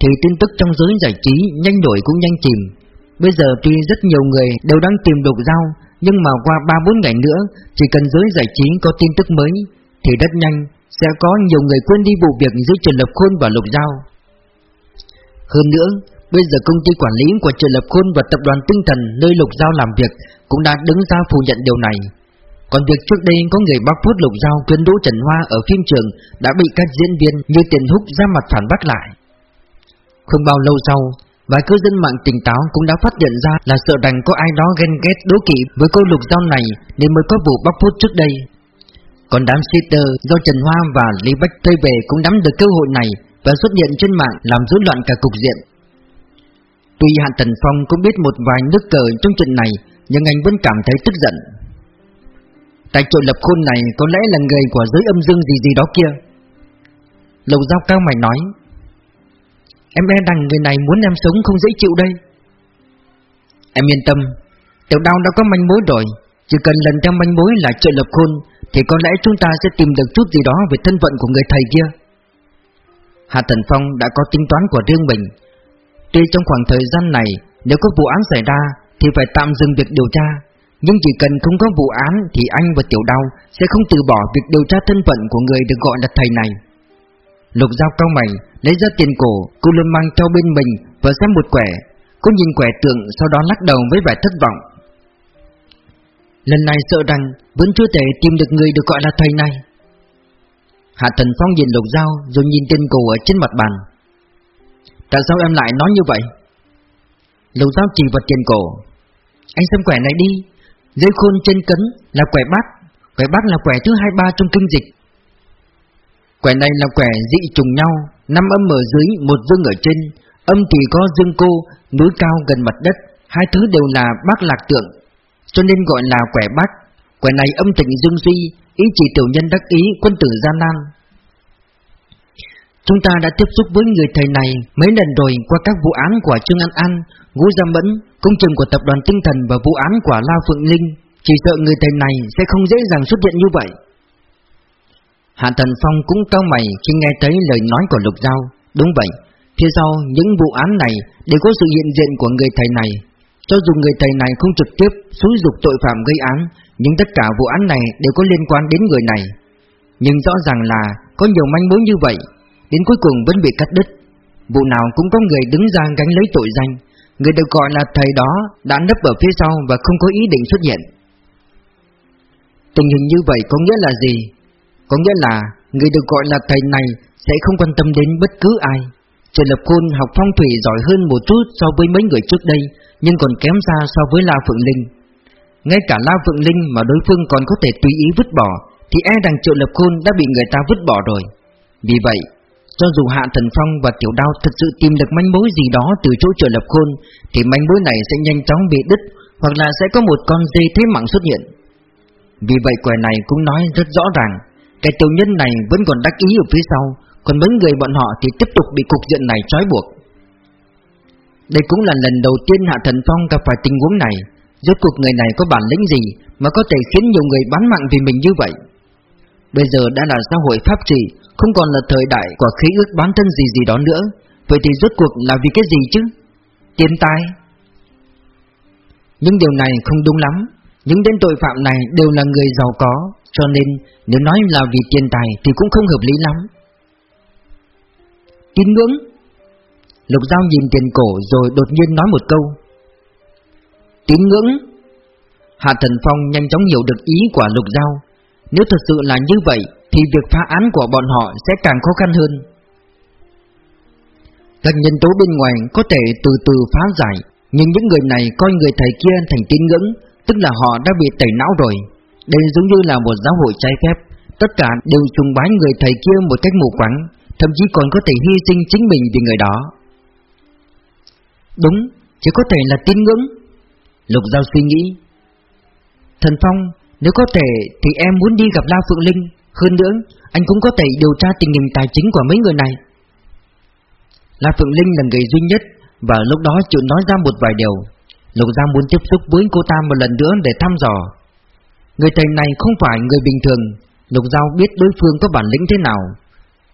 thì tin tức trong giới giải trí nhanh đổi cũng nhanh chìm. Bây giờ tuy rất nhiều người đều đang tìm Lục Giao, nhưng mà qua 3-4 ngày nữa Chỉ cần giới giải trí có tin tức mới Thì rất nhanh Sẽ có nhiều người quên đi vụ việc giữa Trần Lập Khôn và Lục Giao Hơn nữa Bây giờ công ty quản lý của Trần Lập Khôn và tập đoàn Tinh Thần nơi Lục Giao làm việc Cũng đã đứng ra phủ nhận điều này còn việc trước đây có người bóc phốt Lục dao quyến đỗ Trần Hoa ở phim trường Đã bị các diễn viên như Tiền Húc ra mặt phản bác lại Không bao lâu sau Vài cư dân mạng tỉnh táo cũng đã phát hiện ra là sợ rằng có ai đó ghen ghét đố kỵ với cô lục dao này nên mới có vụ bóc phốt trước đây. Còn đám sitter do Trần Hoa và Lý Bách thuê về cũng nắm được cơ hội này và xuất hiện trên mạng làm rối loạn cả cục diện. Tuy Hạ Tần Phong cũng biết một vài nước cờ trong trận này, nhưng anh vẫn cảm thấy tức giận. Tại chỗ lập khôn này có lẽ là người của giới âm dương gì gì đó kia. Lầu Giao cao mày nói, Em e rằng người này muốn em sống không dễ chịu đây. Em yên tâm, Tiểu đao đã có manh mối rồi. Chỉ cần lần theo manh mối là trợ lập khôn, Thì có lẽ chúng ta sẽ tìm được chút gì đó Về thân phận của người thầy kia. Hạ Thần Phong đã có tính toán của riêng mình. Tuy trong khoảng thời gian này, Nếu có vụ án xảy ra, Thì phải tạm dừng việc điều tra. Nhưng chỉ cần không có vụ án Thì anh và Tiểu Đao Sẽ không từ bỏ việc điều tra thân phận của người được gọi là thầy này. Lục Giao cao mày, Lấy ra tiền cổ, Cô luôn mang theo bên mình Và xem một quẻ. Cô nhìn quẻ tượng, Sau đó lắc đầu với vẻ thất vọng. Lần này sợ rằng Vẫn chưa thể tìm được người được gọi là thầy này. Hạ Thần Phong nhìn Lục Giao Rồi nhìn tiền cổ ở trên mặt bàn. Tại sao em lại nói như vậy? Lục Giao chỉ vào tiền cổ. Anh xem quẻ này đi. Dưới khôn trên cấn là quẻ bát. Quẻ bát là quẻ thứ hai ba trong kinh dịch. Quẻ này là quẻ dị trùng nhau Năm âm ở dưới, một dương ở trên. Âm thì có dương cô, núi cao gần mặt đất. Hai thứ đều là bát lạc tượng Cho nên gọi là quẻ bát. Quẻ này âm tịnh dương duy Ý chỉ tiểu nhân đắc ý quân tử gian nan Chúng ta đã tiếp xúc với người thầy này mấy lần rồi qua các vụ án của Trương An An, Ngũ Gia Mẫn, công trường của tập đoàn Tinh Thần và vụ án của La Phượng Linh. Chỉ sợ người thầy này sẽ không dễ dàng xuất hiện như vậy. Hạ Thần Phong cũng cao mày khi nghe thấy lời nói của Lục Giao. Đúng vậy, phía sau những vụ án này đều có sự hiện diện của người thầy này. Cho dù người thầy này không trực tiếp xúi dục tội phạm gây án, nhưng tất cả vụ án này đều có liên quan đến người này. Nhưng rõ ràng là có nhiều manh mối như vậy, đến cuối cùng vẫn bị cắt đứt. Vụ nào cũng có người đứng ra gánh lấy tội danh, người được gọi là thầy đó đã nấp ở phía sau và không có ý định xuất hiện. Tình hình như vậy có nghĩa là gì? Có nghĩa là người được gọi là thầy này sẽ không quan tâm đến bất cứ ai. Trần Lập Côn học phong thủy giỏi hơn một chút so với mấy người trước đây, nhưng còn kém xa so với La Phượng Linh. Ngay cả La Phượng Linh mà đối phương còn có thể tùy ý vứt bỏ, thì e rằng Trần Lập Côn đã bị người ta vứt bỏ rồi. Vì vậy, cho dù Hạ Thần Phong và Tiểu Đao thực sự tìm được manh mối gì đó từ chỗ Triệu Lập Khôn, thì manh mối này sẽ nhanh chóng bị đứt, hoặc là sẽ có một con dê thế mạng xuất hiện. Vì vậy quẻ này cũng nói rất rõ ràng, cái tiểu nhân này vẫn còn đắc ý ở phía sau, còn mấy người bọn họ thì tiếp tục bị cục diện này trói buộc. Đây cũng là lần đầu tiên Hạ Thần Phong gặp phải tình huống này, rốt cuộc người này có bản lĩnh gì mà có thể khiến nhiều người bán mạng vì mình như vậy. Bây giờ đã là xã hội pháp trị, không còn là thời đại của khí ước bán thân gì gì đó nữa. Vậy thì rốt cuộc là vì cái gì chứ? Tiền tài. Nhưng điều này không đúng lắm. Những tên tội phạm này đều là người giàu có, cho nên nếu nói là vì tiền tài thì cũng không hợp lý lắm. Tín ngưỡng Lục Giao nhìn tiền cổ rồi đột nhiên nói một câu. Tín ngưỡng Hạ Thần Phong nhanh chóng hiểu được ý của Lục Giao. Nếu thật sự là như vậy thì việc phá án của bọn họ sẽ càng khó khăn hơn. Các nhân tố bên ngoài có thể từ từ phá giải, nhưng những người này coi người thầy kia thành tín ngưỡng, tức là họ đã bị tẩy não rồi. Đây giống như là một giáo hội trái phép, tất cả đều trùng bái người thầy kia một cách mù quáng, thậm chí còn có thể hy sinh chính mình vì người đó. Đúng, chỉ có thể là tín ngưỡng. Lục Giao suy nghĩ. Thần Phong, nếu có thể thì em muốn đi gặp La Phượng Linh hơn nữa, anh cũng có thể điều tra tình hình tài chính của mấy người này. La Phượng Linh là người duy nhất và lúc đó chịu nói ra một vài điều. Lục Giang muốn tiếp xúc với cô ta một lần nữa để thăm dò. Người thầy này không phải người bình thường, Lục Giao biết đối phương có bản lĩnh thế nào.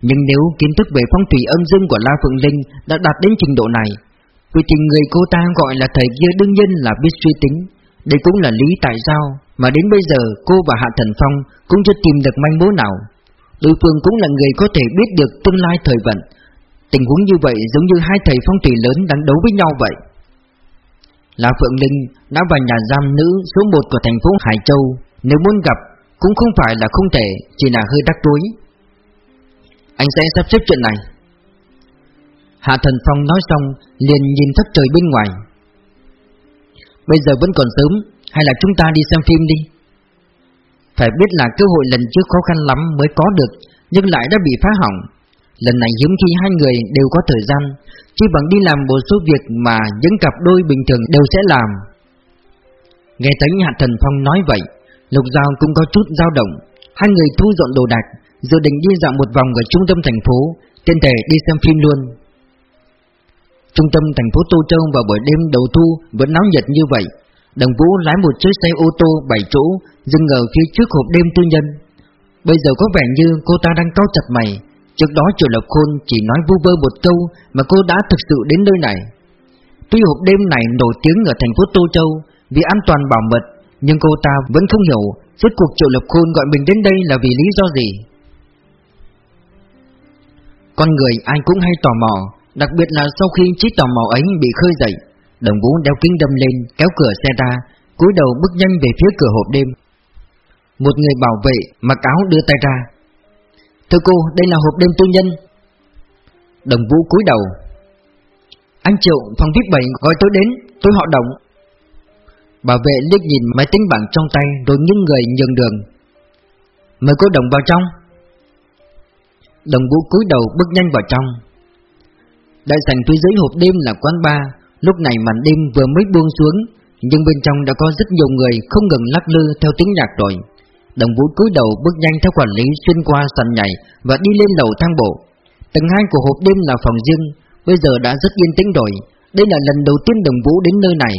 Nhưng nếu kiến thức về phong thủy âm dương của La Phượng Linh đã đạt đến trình độ này, vì thì người cô ta gọi là thầy kia đương nhiên là biết suy tính, đây cũng là lý tại sao mà đến bây giờ cô và Hạ Thần Phong cũng chưa tìm được manh mối nào. Đối phương cũng là người có thể biết được tương lai thời vận. Tình huống như vậy giống như hai thầy phong thủy lớn đang đấu với nhau vậy. Là Phượng Linh đã vào nhà giam nữ số 1 của thành phố Hải Châu. Nếu muốn gặp cũng không phải là không thể, chỉ là hơi đắc túi. Anh sẽ sắp xếp chuyện này. Hạ Thần Phong nói xong liền nhìn thất trời bên ngoài. Bây giờ vẫn còn sớm, hay là chúng ta đi xem phim đi? Phải biết là cơ hội lần trước khó khăn lắm mới có được Nhưng lại đã bị phá hỏng. Lần này hiếm khi hai người đều có thời gian Chỉ bằng đi làm một số việc mà những cặp đôi bình thường đều sẽ làm. Nghe thấy Hạ Thần Phong nói vậy Lục Giao cũng có chút dao động. Hai người thu dọn đồ đạc Dự định đi dạo một vòng ở trung tâm thành phố tiện thể đi xem phim luôn. Trung tâm thành phố Tô Châu vào buổi đêm đầu thu vẫn náo nhiệt như vậy. Đồng Vũ lái một chiếc xe ô tô 7 chỗ, Dừng ở phía trước hộp đêm tư nhân. Bây giờ có vẻ như cô ta đang cau chặt mày. Trước đó Triệu lập Khôn chỉ nói vu vơ một câu Mà cô đã thực sự đến nơi này. Tuy hộp đêm này nổi tiếng ở thành phố Tô Châu Vì an toàn bảo mật, Nhưng cô ta vẫn không hiểu Suốt cuộc Triệu lập Khôn gọi mình đến đây là vì lý do gì. Con người ai cũng hay tò mò. Đặc biệt là sau khi trí tò mò ấy bị khơi dậy, Đồng vũ đeo kính đâm lên, Kéo cửa xe ra, cúi đầu bước nhanh về phía cửa hộp đêm. Một người bảo vệ mặc áo đưa tay ra. Thưa cô, đây là hộp đêm tư nhân. Đồng vũ cúi đầu. Anh Triệu, phòng VIP 7 gọi tôi đến, Tôi họ động Bảo vệ liếc nhìn máy tính bảng trong tay Rồi những người nhường đường. Mời cô Đồng vào trong. Đồng vũ cúi đầu bước nhanh vào trong. Đại sảnh phía dưới hộp đêm là quán bar. Lúc này màn đêm vừa mới buông xuống, Nhưng bên trong đã có rất nhiều người không ngừng lắc lư theo tiếng nhạc rồi. Đồng vũ cúi đầu bước nhanh theo quản lý xuyên qua sàn nhảy Và đi lên lầu thang bộ. Tầng 2 của hộp đêm là phòng riêng, Bây giờ đã rất yên tĩnh rồi. Đây là lần đầu tiên đồng vũ đến nơi này.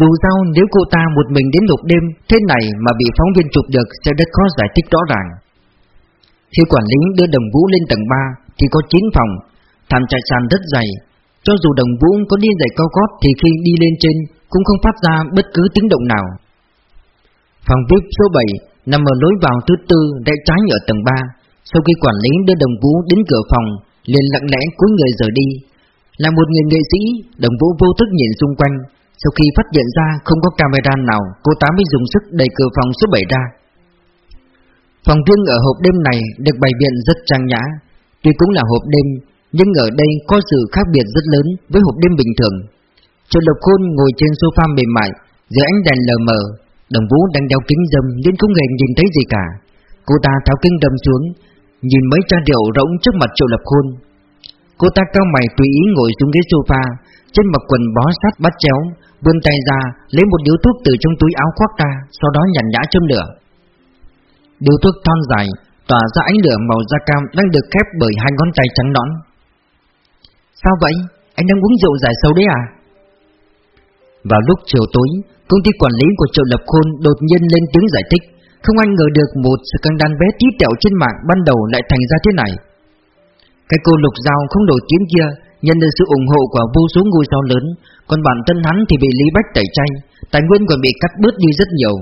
Dù sao, nếu cô ta một mình đến hộp đêm, Thế này mà bị phóng viên chụp được Sẽ rất khó giải thích rõ ràng. Khi quản lý đưa đồng vũ lên tầng 3 Thì có 9 phòng. Thảm trại sàn rất dày. Cho dù đồng vũ có đi giày cao gót Thì khi đi lên trên Cũng không phát ra bất cứ tiếng động nào. Phòng VIP số 7 Nằm ở lối vào thứ tư Rẽ trái ở tầng 3 Sau khi quản lý đưa đồng vũ đến cửa phòng, liền lặng lẽ cúi người rời đi. Là một người nghệ sĩ, Đồng vũ vô thức nhìn xung quanh. Sau khi phát hiện ra không có camera nào, Cô ta mới dùng sức đẩy cửa phòng số 7 ra. Phòng riêng ở hộp đêm này Được bày biện rất trang nhã. Tuy cũng là hộp đêm nhưng ở đây có sự khác biệt rất lớn với hộp đêm bình thường. Triệu Lộc Khôn ngồi trên sofa mềm mại, dưới ánh đèn lờ mờ, Đồng Vũ đang đeo kính dâm nên không hề nhìn thấy gì cả. Cô ta tháo kính đâm xuống, nhìn mấy chai rượu rỗng trước mặt Triệu Lập Khôn. Cô ta cao mày tùy ý ngồi xuống ghế sofa, trên mặc quần bó sát bắt chéo, vươn tay ra lấy một điếu thuốc từ trong túi áo khoác ra, sau đó nhàn nhã châm lửa. Điếu thuốc thon dài, tỏa ra ánh lửa màu da cam đang được khép bởi hai ngón tay trắng nõn. Sao vậy? Anh đang uống rượu giải sầu đấy à? Vào lúc chiều tối, công ty quản lý của Triệu Lập Khôn đột nhiên lên tiếng giải thích Không ai ngờ được một sự căng đan bé tí tẹo trên mạng ban đầu lại thành ra thế này Cái cô Lục Giao không nổi tiếng kia Nhận được sự ủng hộ của vô số ngôi sao lớn Còn bản thân hắn thì bị Lý Bách tẩy chay Tài nguyên còn bị cắt bớt đi rất nhiều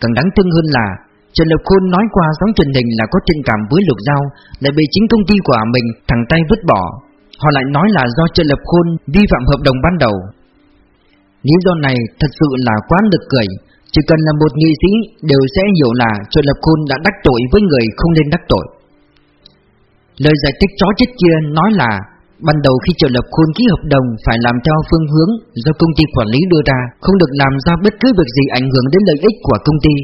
Càng đáng thương hơn là Trần Lập Khôn nói qua sóng truyền hình là có tình cảm với Lục Giao Lại bị chính công ty của mình thẳng tay vứt bỏ Họ lại nói là do Trần Lập Khôn vi phạm hợp đồng ban đầu. Lý do này thật sự là quá nực cười Chỉ cần là một nghị sĩ đều sẽ hiểu là Trần Lập Khôn đã đắc tội với người không nên đắc tội. Lời giải thích chó chết kia nói là, Ban đầu khi Trần Lập Khôn ký hợp đồng phải làm theo phương hướng do công ty quản lý đưa ra, Không được làm ra bất cứ việc gì ảnh hưởng đến lợi ích của công ty.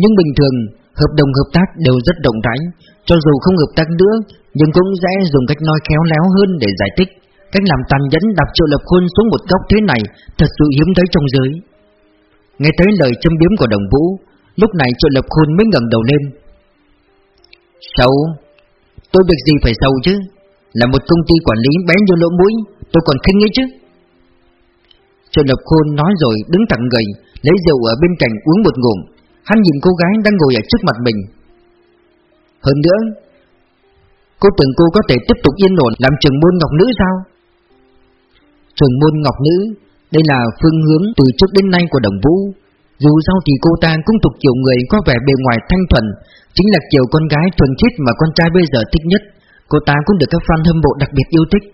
Nhưng bình thường, hợp đồng hợp tác đều rất rộng rãi, Cho dù không hợp tác nữa nhưng cũng sẽ dùng cách nói khéo léo hơn để giải thích. Cách làm tàn nhẫn đạp triệu lập khôn xuống một góc thế này Thật sự hiếm thấy trong giới. Nghe tới lời châm biếm của đồng vũ Lúc này triệu lập khôn mới ngẩng đầu lên. Xấu, Tôi việc gì phải xấu chứ? Là một công ty quản lý bé như lỗ mũi Tôi còn khinh ấy chứ? Triệu lập khôn nói rồi đứng thẳng người Lấy rượu ở bên cạnh uống một ngụm. Hắn nhìn cô gái đang ngồi ở trước mặt mình. Hơn nữa Cô tưởng cô có thể tiếp tục yên ổn làm trường môn ngọc nữ sao? Trường môn ngọc nữ, đây là phương hướng từ trước đến nay của đồng vũ. Dù sao thì cô ta cũng thuộc kiểu người có vẻ bề ngoài thanh thuần, chính là kiểu con gái thuần khiết mà con trai bây giờ thích nhất. Cô ta cũng được các fan hâm mộ đặc biệt yêu thích.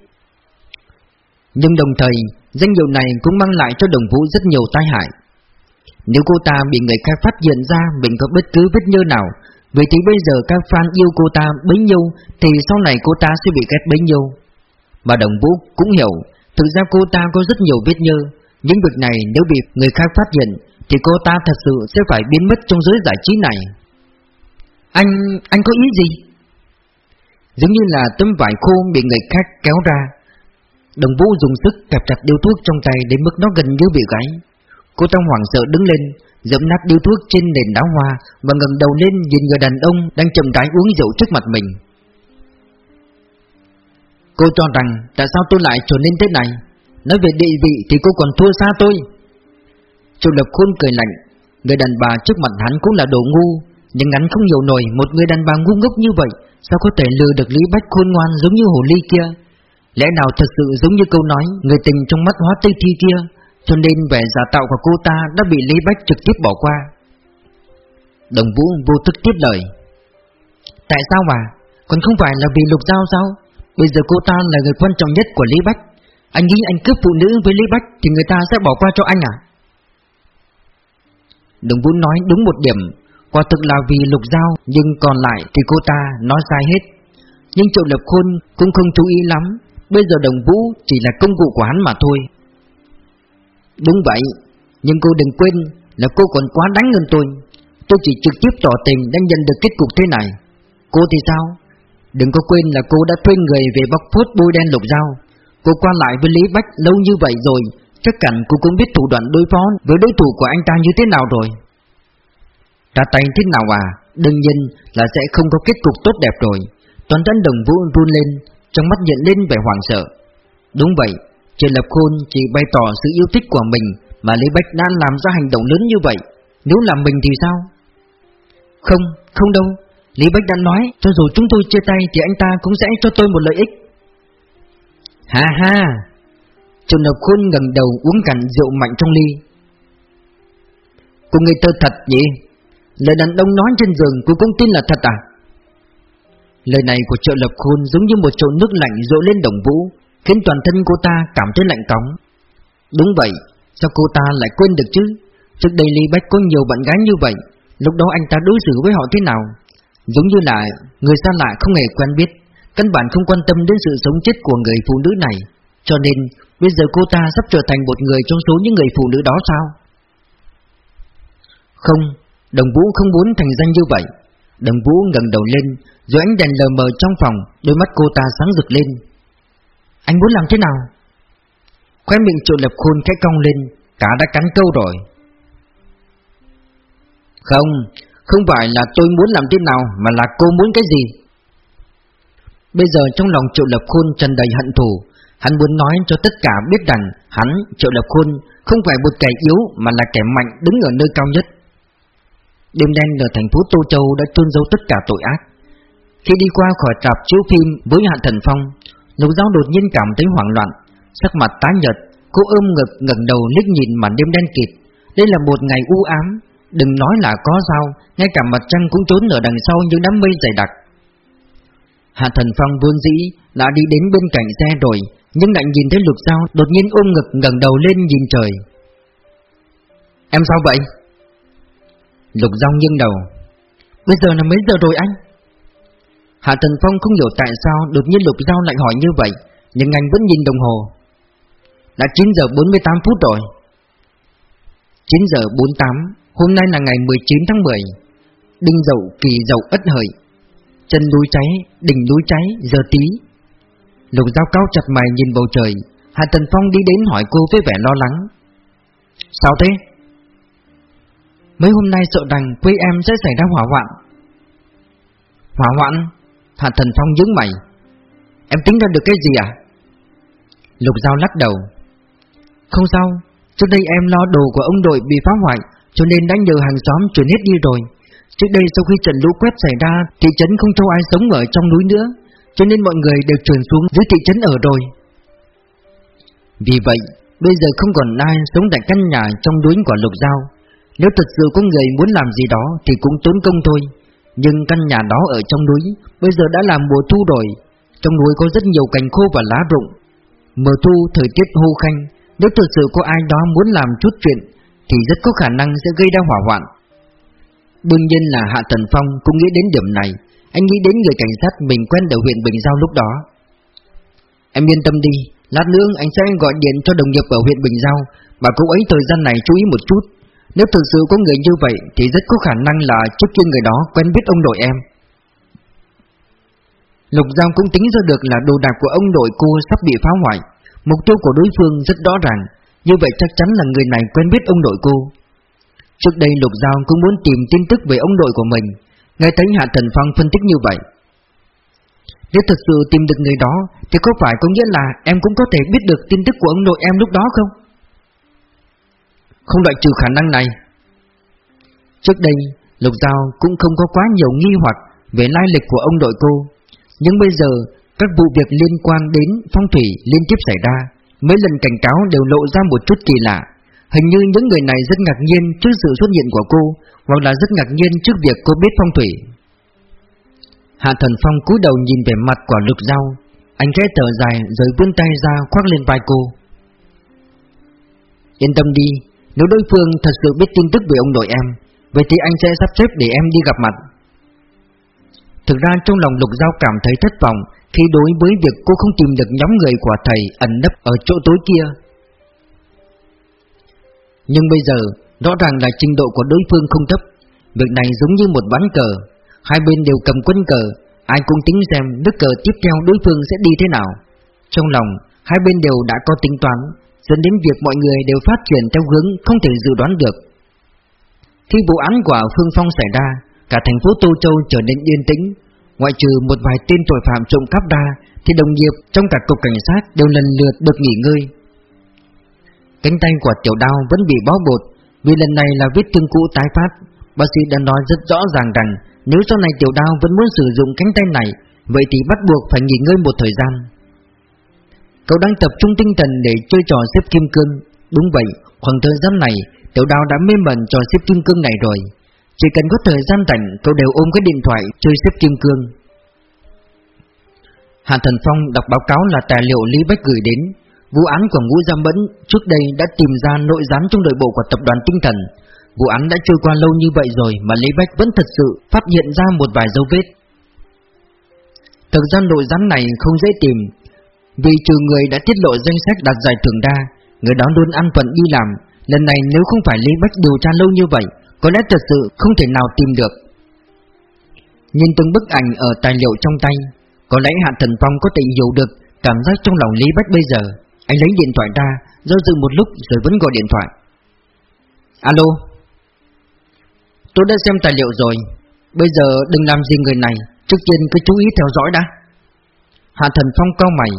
Nhưng đồng thời, danh hiệu này cũng mang lại cho đồng vũ rất nhiều tai hại. Nếu cô ta bị người khác phát hiện ra mình có bất cứ vết nhơ nào Vậy thì bây giờ các fan yêu cô ta bấy nhiêu, Thì sau này cô ta sẽ bị ghét bấy nhiêu. Mà đồng vũ cũng hiểu, Thực ra cô ta có rất nhiều vết nhơ. Những việc này nếu bị người khác phát hiện, Thì cô ta thật sự sẽ phải biến mất trong giới giải trí này. Anh... anh có ý gì? Giống như là tấm vải khô bị người khác kéo ra. Đồng vũ dùng sức kẹp chặt điếu thuốc trong tay đến mức nó gần như bị gãy Cô ta hoảng sợ đứng lên Dẫm nát điếu thuốc trên nền đá hoa Và ngẩng đầu lên nhìn người đàn ông Đang chậm rãi uống rượu trước mặt mình. Cô cho rằng Tại sao tôi lại trở nên thế này? Nói về địa vị thì cô còn thua xa tôi. Triệu Lập Khôn cười lạnh, Người đàn bà trước mặt hắn cũng là đồ ngu, Nhưng hắn không hiểu nổi Một người đàn bà ngu ngốc như vậy Sao có thể lừa được Lý Bách khôn ngoan giống như hồ ly kia. Lẽ nào thật sự giống như câu nói Người tình trong mắt hóa tây thi kia? Cho nên vẻ giả tạo của cô ta Đã bị Lý Bách trực tiếp bỏ qua. Đồng Vũ vô thức tiếp lời. Tại sao mà? Còn không phải là vì lục giao sao? Bây giờ cô ta là người quan trọng nhất của Lý Bách. Anh nghĩ anh cướp phụ nữ với Lý Bách Thì người ta sẽ bỏ qua cho anh à? Đồng Vũ nói đúng một điểm. Quả thực là vì lục giao, Nhưng còn lại thì cô ta nói sai hết. Nhưng Triệu Lập Khôn cũng không chú ý lắm. Bây giờ đồng vũ chỉ là công cụ của hắn mà thôi. Đúng vậy, Nhưng cô đừng quên là cô còn quá đáng hơn tôi. Tôi chỉ trực tiếp tỏ tình đang nhận được kết cục thế này. Cô thì sao? Đừng có quên là cô đã thuê người về bóc phốt bôi đen lục dao. Cô qua lại với Lý Bách lâu như vậy rồi, Chắc hẳn cô cũng biết thủ đoạn đối phó với đối thủ của anh ta như thế nào rồi. Ra tay thế nào à? Đương nhiên là sẽ không có kết cục tốt đẹp rồi. Toàn thân đồng vũ run lên, Trong mắt nhận lên vẻ hoảng sợ. Đúng vậy Trần Lập Khôn chỉ bày tỏ sự yêu thích của mình Mà Lý Bách đã làm ra hành động lớn như vậy. Nếu là mình thì sao? Không, không đâu. Lý Bách đã nói Cho dù chúng tôi chia tay Thì anh ta cũng sẽ cho tôi một lợi ích. Ha ha. Trần Lập Khôn ngẩng đầu uống cạn rượu mạnh trong ly. Cô người tơ thật nhỉ? Lời đàn ông nói trên giường cô cũng tin là thật à? Lời này của trợ lập khôn giống như một chậu nước lạnh rội lên đồng vũ. Khiến toàn thân cô ta cảm thấy lạnh cóng. Đúng vậy, sao cô ta lại quên được chứ? Trước đây Lý Bách có nhiều bạn gái như vậy Lúc đó anh ta đối xử với họ thế nào? Giống như là người xa lạ không hề quen biết Căn bản không quan tâm đến sự sống chết của người phụ nữ này. Cho nên bây giờ cô ta sắp trở thành một người trong số những người phụ nữ đó sao? Không, đồng vũ không muốn thành danh như vậy. Đồng vũ ngẩng đầu lên Rồi ánh đèn lờ mờ trong phòng Đôi mắt cô ta sáng rực lên. Anh muốn làm thế nào? Khóe miệng triệu lập khôn cái cong lên Cả đã cắn câu rồi. Không Không phải là tôi muốn làm thế nào Mà là cô muốn cái gì? Bây giờ trong lòng triệu lập khôn tràn đầy hận thù Hắn muốn nói cho tất cả biết rằng Hắn, triệu lập khôn Không phải một kẻ yếu Mà là kẻ mạnh đứng ở nơi cao nhất. Đêm đen ở thành phố Tô Châu đã tuôn dấu tất cả tội ác. Khi đi qua khỏi trạp chiếu phim với Hạ Thần Phong, Lục Giao đột nhiên cảm thấy hoảng loạn, sắc mặt tái nhợt, cô ôm ngực ngẩng đầu liếc nhìn màn đêm đen kịt. Đây là một ngày u ám, đừng nói là có sao, ngay cả mặt trăng cũng trốn ở đằng sau những đám mây dày đặc. Hạ Thần Phong vốn dĩ đã đi đến bên cạnh xe rồi, nhưng lại nhìn thấy Lục Giao đột nhiên ôm ngực ngẩng đầu lên nhìn trời. Em sao vậy? Lục Giao nghiêng đầu Bây giờ là mấy giờ rồi anh Hạ Thần Phong không hiểu tại sao Đột nhiên Lục Giao lại hỏi như vậy Nhưng anh vẫn nhìn đồng hồ. Đã 9 giờ 48 phút rồi. 9 giờ 48 Hôm nay là ngày 19 tháng 10 Đinh dậu kỳ dậu ất hợi. Chân núi cháy, đỉnh núi cháy, giờ tí. Lục Giao cao chặt mày nhìn bầu trời. Hạ Tần Phong đi đến hỏi cô với vẻ lo lắng. Sao thế? Mấy hôm nay sợ rằng quê em sẽ xảy ra hỏa hoạn. Hỏa hoạn? Hạ Thần Phong nhướng mày. Em tính ra được cái gì à? Lục Giao lắc đầu. Không sao, Trước đây em lo đồ của ông đội bị phá hoại, Cho nên đã nhờ hàng xóm chuyển hết đi rồi. Trước đây sau khi trận lũ quét xảy ra, Thị trấn không cho ai sống ở trong núi nữa, Cho nên mọi người đều chuyển xuống dưới thị trấn ở rồi. Vì vậy, Bây giờ không còn ai sống tại căn nhà trong núi của Lục Giao. Nếu thật sự có người muốn làm gì đó thì cũng tốn công thôi. Nhưng căn nhà đó ở trong núi, Bây giờ đã là mùa thu rồi. Trong núi có rất nhiều cành khô và lá rụng. Mùa thu, thời tiết hô khanh. Nếu thực sự có ai đó muốn làm chút chuyện, Thì rất có khả năng sẽ gây ra hỏa hoạn. Đương nhiên là Hạ Thần Phong cũng nghĩ đến điểm này. Anh nghĩ đến người cảnh sát mình quen ở huyện Bình Giao lúc đó. Em yên tâm đi, Lát nữa anh sẽ gọi điện cho đồng nghiệp ở huyện Bình Giao bà cô ấy thời gian này chú ý một chút nếu thực sự có người như vậy, Thì rất có khả năng là trước kia người đó quen biết ông nội em. Lục giao cũng tính ra được là đồ đạc của ông nội cô sắp bị phá hoại. Mục tiêu của đối phương rất rõ ràng, Như vậy chắc chắn là người này quen biết ông nội cô. Trước đây Lục Giao cũng muốn tìm tin tức về ông nội của mình. Nghe thấy Hạ Thần Phong phân tích như vậy. Nếu thật sự tìm được người đó, Thì có phải có nghĩa là em cũng có thể biết được tin tức của ông nội em lúc đó không? Không loại trừ khả năng này. Trước đây, Lục Giao cũng không có quá nhiều nghi hoặc Về lai lịch của ông đội cô. Nhưng bây giờ, Các vụ việc liên quan đến phong thủy liên tiếp xảy ra, Mấy lần cảnh cáo đều lộ ra một chút kỳ lạ. Hình như những người này rất ngạc nhiên trước sự xuất hiện của cô, Hoặc là rất ngạc nhiên trước việc cô biết phong thủy. Hạ Thần Phong cúi đầu nhìn về mặt của lục dao Anh khẽ thở dài rồi vươn tay ra khoác lên vai cô. Yên tâm đi nếu đối phương thật sự biết tin tức về ông nội em, Vậy thì anh sẽ sắp xếp để em đi gặp mặt. Thực ra trong lòng lục giao cảm thấy thất vọng Khi đối với việc cô không tìm được nhóm người của thầy ẩn nấp ở chỗ tối kia. Nhưng bây giờ, Rõ ràng là trình độ của đối phương không thấp, Việc này giống như một ván cờ. Hai bên đều cầm quân cờ, Ai cũng tính xem nước cờ tiếp theo đối phương sẽ đi thế nào. Trong lòng, Hai bên đều đã có tính toán. Dẫn đến việc mọi người đều phát triển theo hướng Không thể dự đoán được. Khi vụ án của Phương Phong xảy ra, Cả thành phố Tô Châu trở nên yên tĩnh. Ngoại trừ một vài tên tội phạm trộm cắp đa Thì đồng nghiệp trong cả cục cảnh sát Đều lần lượt được nghỉ ngơi. Cánh tay của tiểu đao vẫn bị bó bột, Vì lần này là vết thương cũ tái phát. Bác sĩ đã nói rất rõ ràng rằng, Nếu sau này tiểu đao vẫn muốn sử dụng cánh tay này, Vậy thì bắt buộc phải nghỉ ngơi một thời gian. Cậu đang tập trung tinh thần để chơi trò xếp kim cương Đúng vậy, khoảng thời gian này Tiểu đào đã mê mẩn trò xếp kim cương này rồi Chỉ cần có thời gian rảnh Cậu đều ôm cái điện thoại chơi xếp kim cương Hạ Thần Phong đọc báo cáo là tài liệu Lý Bách gửi đến Vụ án của Ngũ Giam Bẫn trước đây đã tìm ra nội gián trong nội bộ của tập đoàn tinh thần. Vụ án đã trôi qua lâu như vậy rồi mà Lý Bách vẫn thật sự phát hiện ra một vài dấu vết. Thực ra nội gián này không dễ tìm, vì trừ người đã tiết lộ danh sách đạt giải thưởng đa, người đó luôn ăn phận đi làm. Lần này nếu không phải Lý Bách điều tra lâu như vậy, có lẽ thật sự không thể nào tìm được. Nhìn từng bức ảnh ở tài liệu trong tay, có lẽ Hạ Thần Phong có thể hiểu được cảm giác trong lòng Lý Bách bây giờ. Anh lấy điện thoại ra Do dự một lúc rồi vẫn gọi điện thoại Alo Tôi đã xem tài liệu rồi Bây giờ đừng làm gì người này Trước tiên cứ chú ý theo dõi đã Hạ thần phong cao mày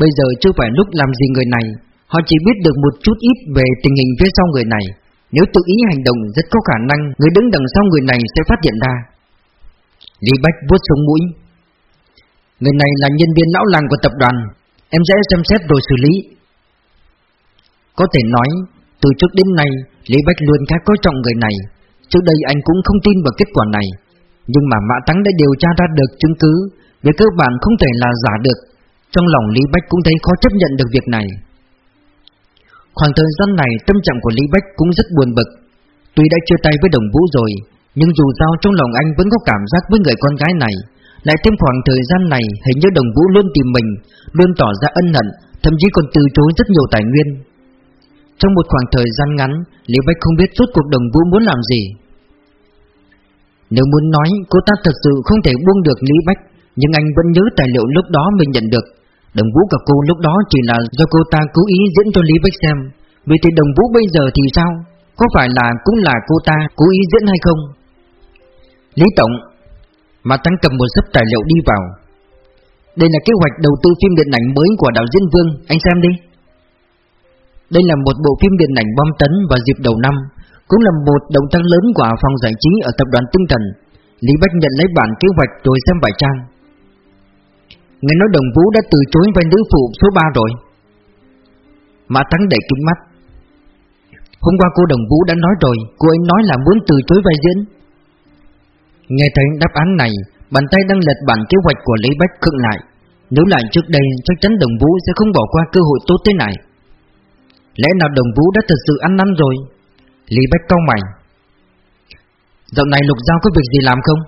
Bây giờ chưa phải lúc làm gì người này, Họ chỉ biết được một chút ít về tình hình phía sau người này. Nếu tự ý hành động, rất có khả năng Người đứng đằng sau người này sẽ phát hiện ra. Lý Bách vuốt xuống mũi. Người này là nhân viên lão làng của tập đoàn. Em sẽ xem xét rồi xử lý. Có thể nói, Từ trước đến nay, Lý Bách luôn khá coi trọng người này. Trước đây anh cũng không tin vào kết quả này. Nhưng mà Mã Thắng đã điều tra ra được chứng cứ. Về cơ bản không thể là giả được. Trong lòng Lý Bách cũng thấy khó chấp nhận được việc này. Khoảng thời gian này, tâm trạng của Lý Bách cũng rất buồn bực. Tuy đã chia tay với đồng vũ rồi, Nhưng dù sao trong lòng anh vẫn có cảm giác với người con gái này. Lại thêm khoảng thời gian này, Hình như đồng vũ luôn tìm mình, Luôn tỏ ra ân hận, Thậm chí còn từ chối rất nhiều tài nguyên. Trong một khoảng thời gian ngắn, Lý Bách không biết suốt cuộc đồng vũ muốn làm gì. Nếu muốn nói, Cô ta thật sự không thể buông được Lý Bách, Nhưng anh vẫn nhớ tài liệu lúc đó mình nhận được. Đồng vũ cả cô lúc đó chỉ là do cô ta cố ý diễn cho Lý Bách xem. Vì thì đồng vũ bây giờ thì sao? Có phải là cũng là cô ta cố ý diễn hay không? Lý Tổng, mà tăng cầm một sấp tài liệu đi vào. Đây là kế hoạch đầu tư phim điện ảnh mới của đạo diễn Vương, Anh xem đi. Đây là một bộ phim điện ảnh bom tấn vào dịp đầu năm, Cũng là một động tác lớn của phòng giải trí ở tập đoàn Tinh Thần. Lý Bách nhận lấy bản kế hoạch rồi xem bài trang. Nghe nói đồng vũ đã từ chối vai nữ phụ số 3 rồi Mã Thắng đẩy kính mắt Hôm qua cô đồng vũ đã nói rồi Cô ấy nói là muốn từ chối vai diễn Nghe thấy đáp án này, bàn tay đang lật bản kế hoạch của Lý Bách khựng lại. Nếu lại trước đây, chắc chắn Đồng Vũ sẽ không bỏ qua cơ hội tốt thế này. Lẽ nào Đồng Vũ đã thật sự ăn năn rồi? Lý Bách cau mày. Dạo này Lục Giao có việc gì làm không?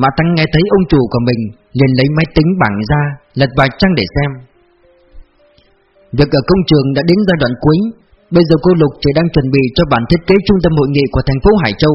Mà Tăng nghe thấy ông chủ của mình liền lấy máy tính bảng ra, lật vài trang để xem. Việc ở công trường đã đến giai đoạn cuối, bây giờ cô Lục chỉ đang chuẩn bị cho bản thiết kế trung tâm hội nghị của thành phố Hải Châu